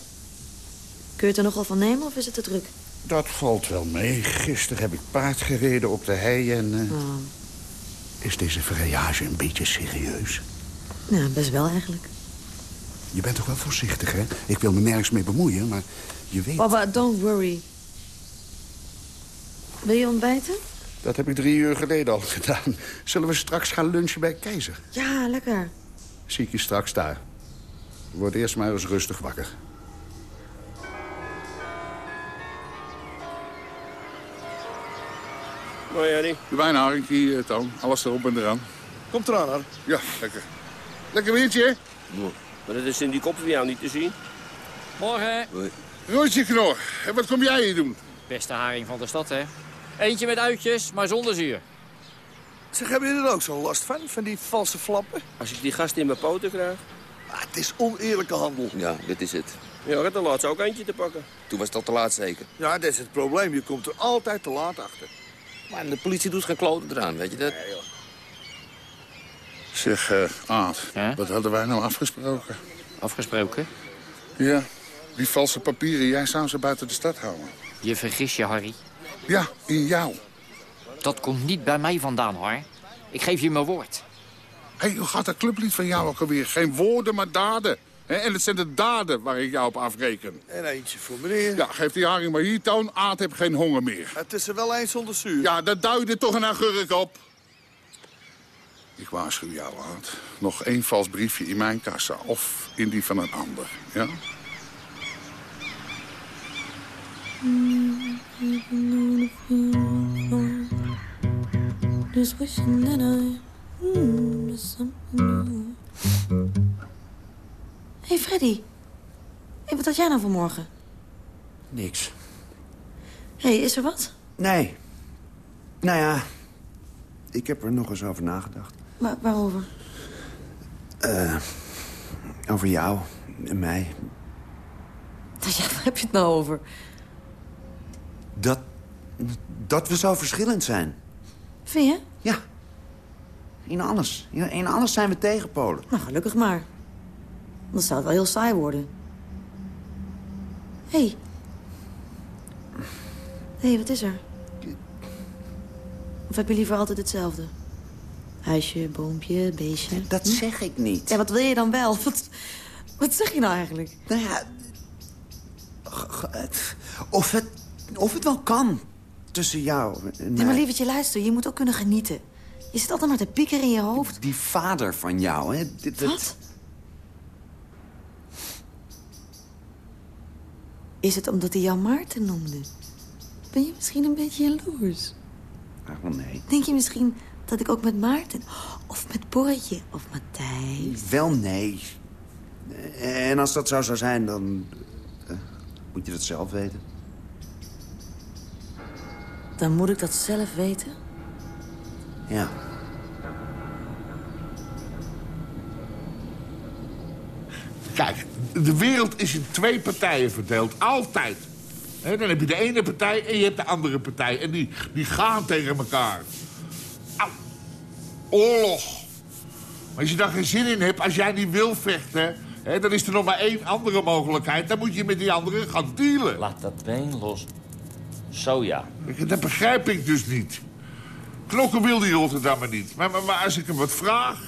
Kun je het er nogal van nemen of is het te druk? Dat valt wel mee. Gisteren heb ik paard gereden op de hei en... Uh... Oh. Is deze voyage een beetje serieus? Ja, best wel eigenlijk. Je bent toch wel voorzichtig, hè? Ik wil me nergens mee bemoeien, maar je weet... Papa, don't worry. Wil je ontbijten? Dat heb ik drie uur geleden al gedaan. Zullen we straks gaan lunchen bij Keizer? Ja, lekker. Zie ik je straks daar. Word eerst maar eens rustig wakker. Mooi, Eddie. De wijnharing hier, Toon. Alles erop en eraan. Komt eraan, hoor. Ja, lekker. Lekker windje, Maar dat is in die kop van jou niet te zien. Morgen. Roodje Knor, en wat kom jij hier doen? Beste haring van de stad, hè? Eentje met uitjes, maar zonder zuur. Zeg, hebben jullie er ook zo last van, van die valse flappen? Als ik die gast in mijn poten krijg. Ah, het is oneerlijke handel. Ja, dit is het. Ja, ik had de laatste ook eentje te pakken. Toen was dat te laat zeker. Ja, dat is het probleem. Je komt er altijd te laat achter. Maar de politie doet geen kloten eraan, weet je dat? Nee, joh. Zeg, uh, Aad, ja? wat hadden wij nou afgesproken? Afgesproken? Ja, die valse papieren, jij zou ze buiten de stad houden. Je vergis je, Harry. Ja, in jou. Dat komt niet bij mij vandaan, hoor. Ik geef je mijn woord. Hé, hoe gaat dat clublied van jou ook alweer? Geen woorden, maar daden. Hè, en het zijn de daden waar ik jou op afreken. En eentje voor meneer. Ja, geef die haring maar hier, Toon. Aad heb geen honger meer. Het is er wel eens zonder zuur. Ja, daar duidde toch een agurk op. Ik waarschuw jou, Aad. Nog één vals briefje in mijn kassa of in die van een ander, ja? Just wishing that I mm, something new. hey Freddy. Hey, wat had jij nou vanmorgen? Niks. hey, is er wat? Nee. Nou ja, ik heb er nog eens over nagedacht. Wa- waarover? Eh, over jou en mij. Ja, waar heb je het nou over? Dat, dat we zo verschillend zijn. Vind je? Ja. In alles. In, alles zijn we tegenpolen. Nou, gelukkig maar. Dan zou het wel heel saai worden. Hé. Hey. Hé, hey, wat is er? Of heb je liever altijd hetzelfde? Huisje, boompje, beestje. Dat Hm? zeg ik niet. Ja, wat wil je dan wel? Wat, wat zeg je nou eigenlijk? Nou ja... Of het, of het wel kan. Tussen jou en Nee, mij. maar lievertje, luister. Je moet ook kunnen genieten. Je zit altijd maar te piekeren in je hoofd. Die vader van jou, hè? Dit, dit- Wat? Is het omdat hij jou Maarten noemde? Ben je misschien een beetje jaloers? Ach, wel nee. Denk je misschien dat ik ook met Maarten... of met Borretje of Matthijs... Wel nee. En als dat zo zou zijn, dan... eh, moet je dat zelf weten. Dan moet ik dat zelf weten? Ja. Kijk, de wereld is in twee partijen verdeeld. Altijd. Hè, dan heb je de ene partij en je hebt de andere partij. En die, die gaan tegen elkaar. Au. Oorlog. Maar als je daar geen zin in hebt, als jij niet wil vechten... Hè, dan is er nog maar één andere mogelijkheid. Dan moet je met die andere gaan dealen. Laat dat been los. Zo ja. Dat begrijp ik dus niet. Knokken wil die Rotterdammer niet. Maar, maar, maar als ik hem wat vraag...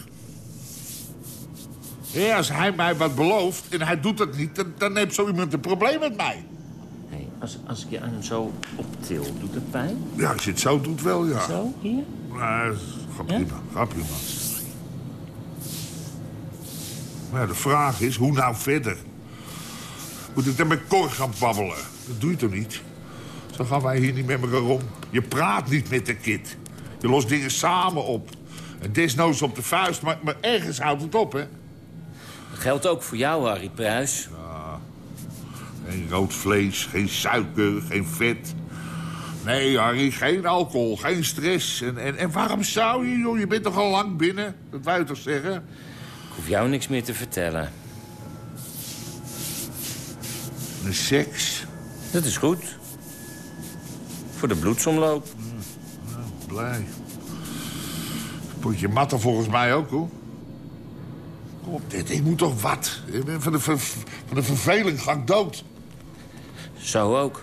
Ja, als hij mij wat belooft en hij doet dat niet... dan, dan heeft zo iemand een probleem met mij. Hey, als, als ik je aan hem zo optil, doet het pijn? Ja, als je het zo doet wel, ja. Zo, hier? Maar, gaat prima, gaat prima. Maar ja, de vraag is, hoe nou verder? Moet ik dan met Cor gaan babbelen? Dat doe je toch niet? Zo gaan wij hier niet met elkaar om. Je praat niet met de kid. Je lost dingen samen op. En desnoods op de vuist, maar, maar ergens houdt het op, hè? Dat geldt ook voor jou, Harry Pruis. Geen rood vlees, geen suiker, geen vet. Nee, Harry, geen alcohol, geen stress. En, en, en waarom zou je, joh? Je bent toch al lang binnen? Dat wou je toch zeggen? Ik hoef jou niks meer te vertellen. De seks? Dat is goed. Voor de bloedsomloop. Blij. Potje matten volgens mij ook, hoor. Kom op, dit, ik moet toch wat? Van de, ver- van de verveling ga ik dood. Zo ook.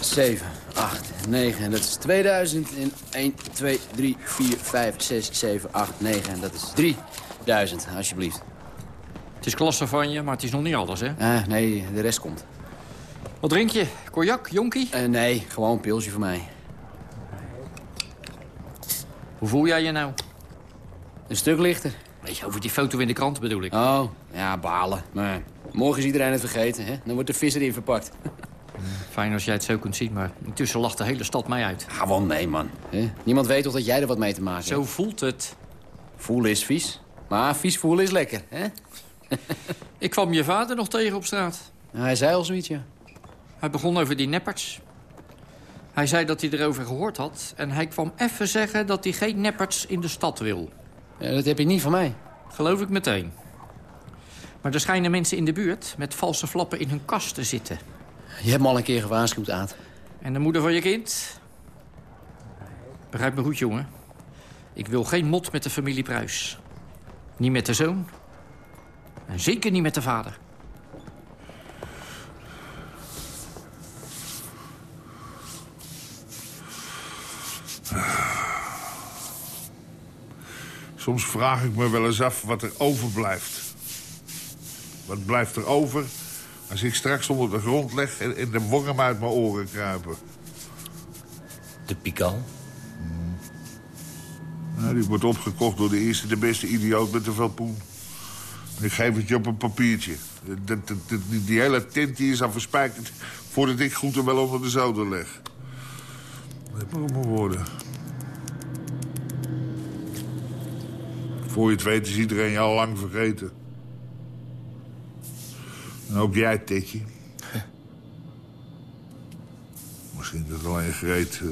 Zeven, acht, negen. En dat is 2000. En 1, 2, 3, 4, 5, 6, 7, 8, 9. En dat is 3000, alsjeblieft. Het is klasse van je, maar het is nog niet alles, hè? Ah, nee, de rest komt. Wat drink je? Cognac, jonkie? Uh, nee, gewoon een pilsje voor mij. Hoe voel jij je nou? Een stuk lichter. Weet je, over die foto in de krant bedoel ik. Oh, ja, balen. Maar morgen is iedereen het vergeten, hè? Dan wordt de vis erin verpakt. Fijn als jij het zo kunt zien, maar intussen lacht de hele stad mij uit. Ah, wel nee, man. Niemand weet toch dat jij er wat mee te maken Zo hebt? voelt het. Voelen is vies. Maar vies voelen is lekker, hè? Ik kwam je vader nog tegen op straat. Hij zei al zoiets, ja. Hij begon over die nepperts. Hij zei dat hij erover gehoord had. En hij kwam even zeggen dat hij geen nepperts in de stad wil. Ja, dat heb je niet van mij. Geloof ik meteen. Maar er schijnen mensen in de buurt met valse flappen in hun kast te zitten. Je hebt me al een keer gewaarschuwd, Aad. En de moeder van je kind? Begrijp me goed, jongen. Ik wil geen mot met de familie Pruis. Niet met de zoon. En zeker niet met de vader. Soms vraag ik me wel eens af wat er overblijft. Wat blijft er over als ik straks onder de grond leg... en, en de worm uit mijn oren kruipen? De pikal? Nou, die wordt opgekocht door de eerste, de beste idioot met te veel poen. Ik geef het je op een papiertje. Dat, dat, dat- die, die hele tent die is al verspijkerd... voordat ik goed en wel onder de zoden leg. Dat op mijn woorden. Voor je het weet is iedereen je al lang vergeten. En ook jij, Tetje. Misschien dat alleen Greet... eh,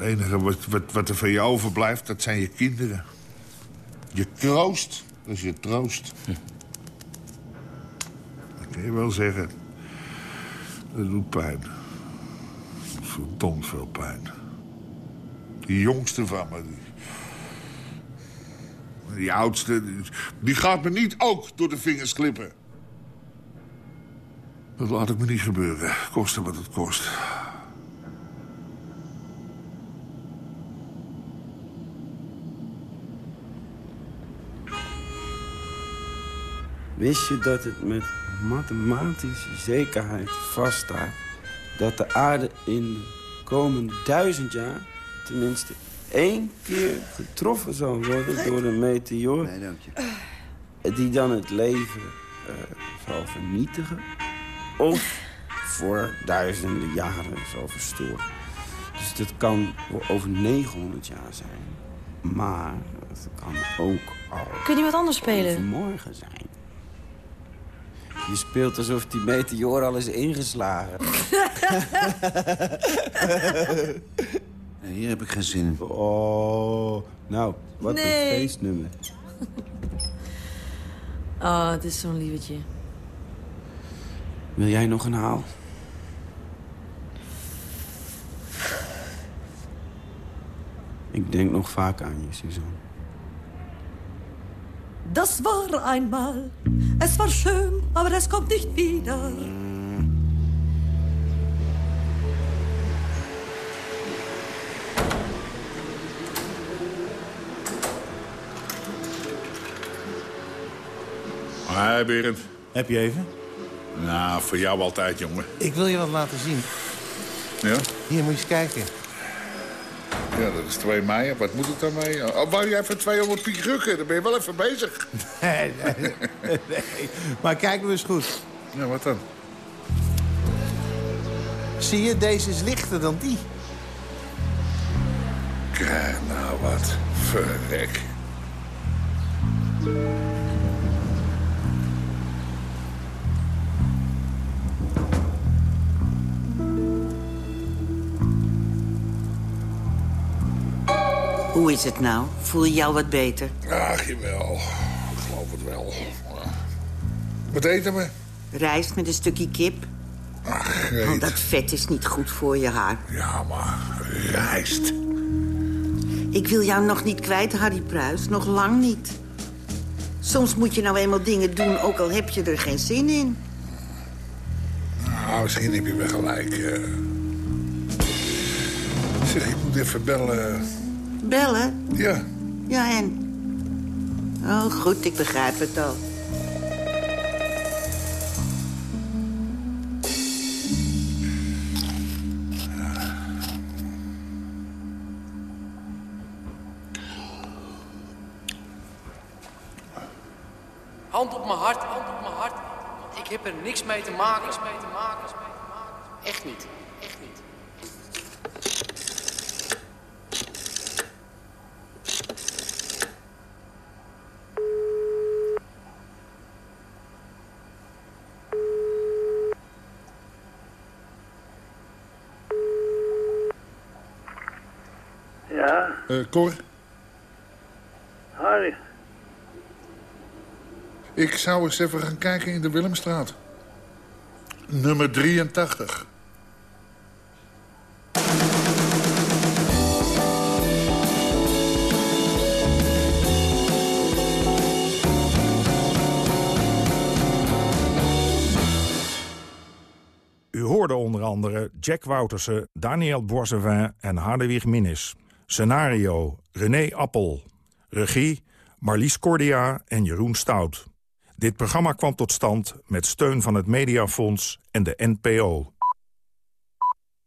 Het enige wat, wat, wat er van je overblijft, dat zijn je kinderen. Je kroost, dat is je troost. Dat kun je wel zeggen. Dat doet pijn. Verdomd veel pijn. Die jongste van me, die, die oudste, die, gaat me niet ook door de vingers glippen. Dat laat ik me niet gebeuren, koste wat het kost. Wist je dat het met mathematische zekerheid vaststaat... dat de aarde in de komende duizend jaar... tenminste één keer getroffen zal worden door een meteoor... Nee, dank je. die dan het leven eh, zal vernietigen... of voor duizenden jaren zal verstoren. Dus dat kan over 900 jaar zijn. Maar het kan ook al Kun je wat anders spelen? overmorgen zijn. Je speelt alsof die meteoor al is ingeslagen. Nee, hier heb ik geen zin in. Oh, nou, wat Nee. een feestnummer. Oh, het is zo'n lievertje. Wil jij nog een haal? Ik denk nog vaak aan je, Suzanne. Das war einmal. Es war schön, aber es kommt nicht wieder. Hé, Berend. Heb je even? Nou, voor jou altijd, jongen. Ik wil je wat laten zien. Ja? Hier, moet je eens kijken. Ja, dat is 2 mei. Wat moet ik daarmee? Oh, wou je even 200 piek rukken? Dan ben je wel even bezig. Nee, nee, nee. Maar kijk maar eens goed. Ja, wat dan? Zie je, deze is lichter dan die. Krijg nou wat. Verrek. Hoe is het nou? Voel je jou wat beter? Ach, jawel. Ik geloof het wel. Wat eten we? Rijst met een stukje kip? Ach, Oh, dat vet is niet goed voor je haar. Ja, maar rijst. Ik wil jou nog niet kwijt, Harry Pruis. Nog lang niet. Soms moet je nou eenmaal dingen doen, ook al heb je er geen zin in. Nou, misschien heb je wel gelijk. eh. Zeg, ik moet even bellen. Bellen? Ja. Ja, en? Oh, goed, ik begrijp het al. Hand op mijn hart, hand op mijn hart. Ik heb er niks mee te maken. Niks mee te maken. Echt niet, echt niet. Uh, Cor? Harry. Ik zou eens even gaan kijken in de Willemstraat. Nummer 83. U hoorde onder andere Jack Woutersen, Daniel Boisevin en Hardewig Minnis. Scenario René Appel. Regie Marlies Cordia en Jeroen Stout. Dit programma kwam tot stand met steun van het Mediafonds en de NPO.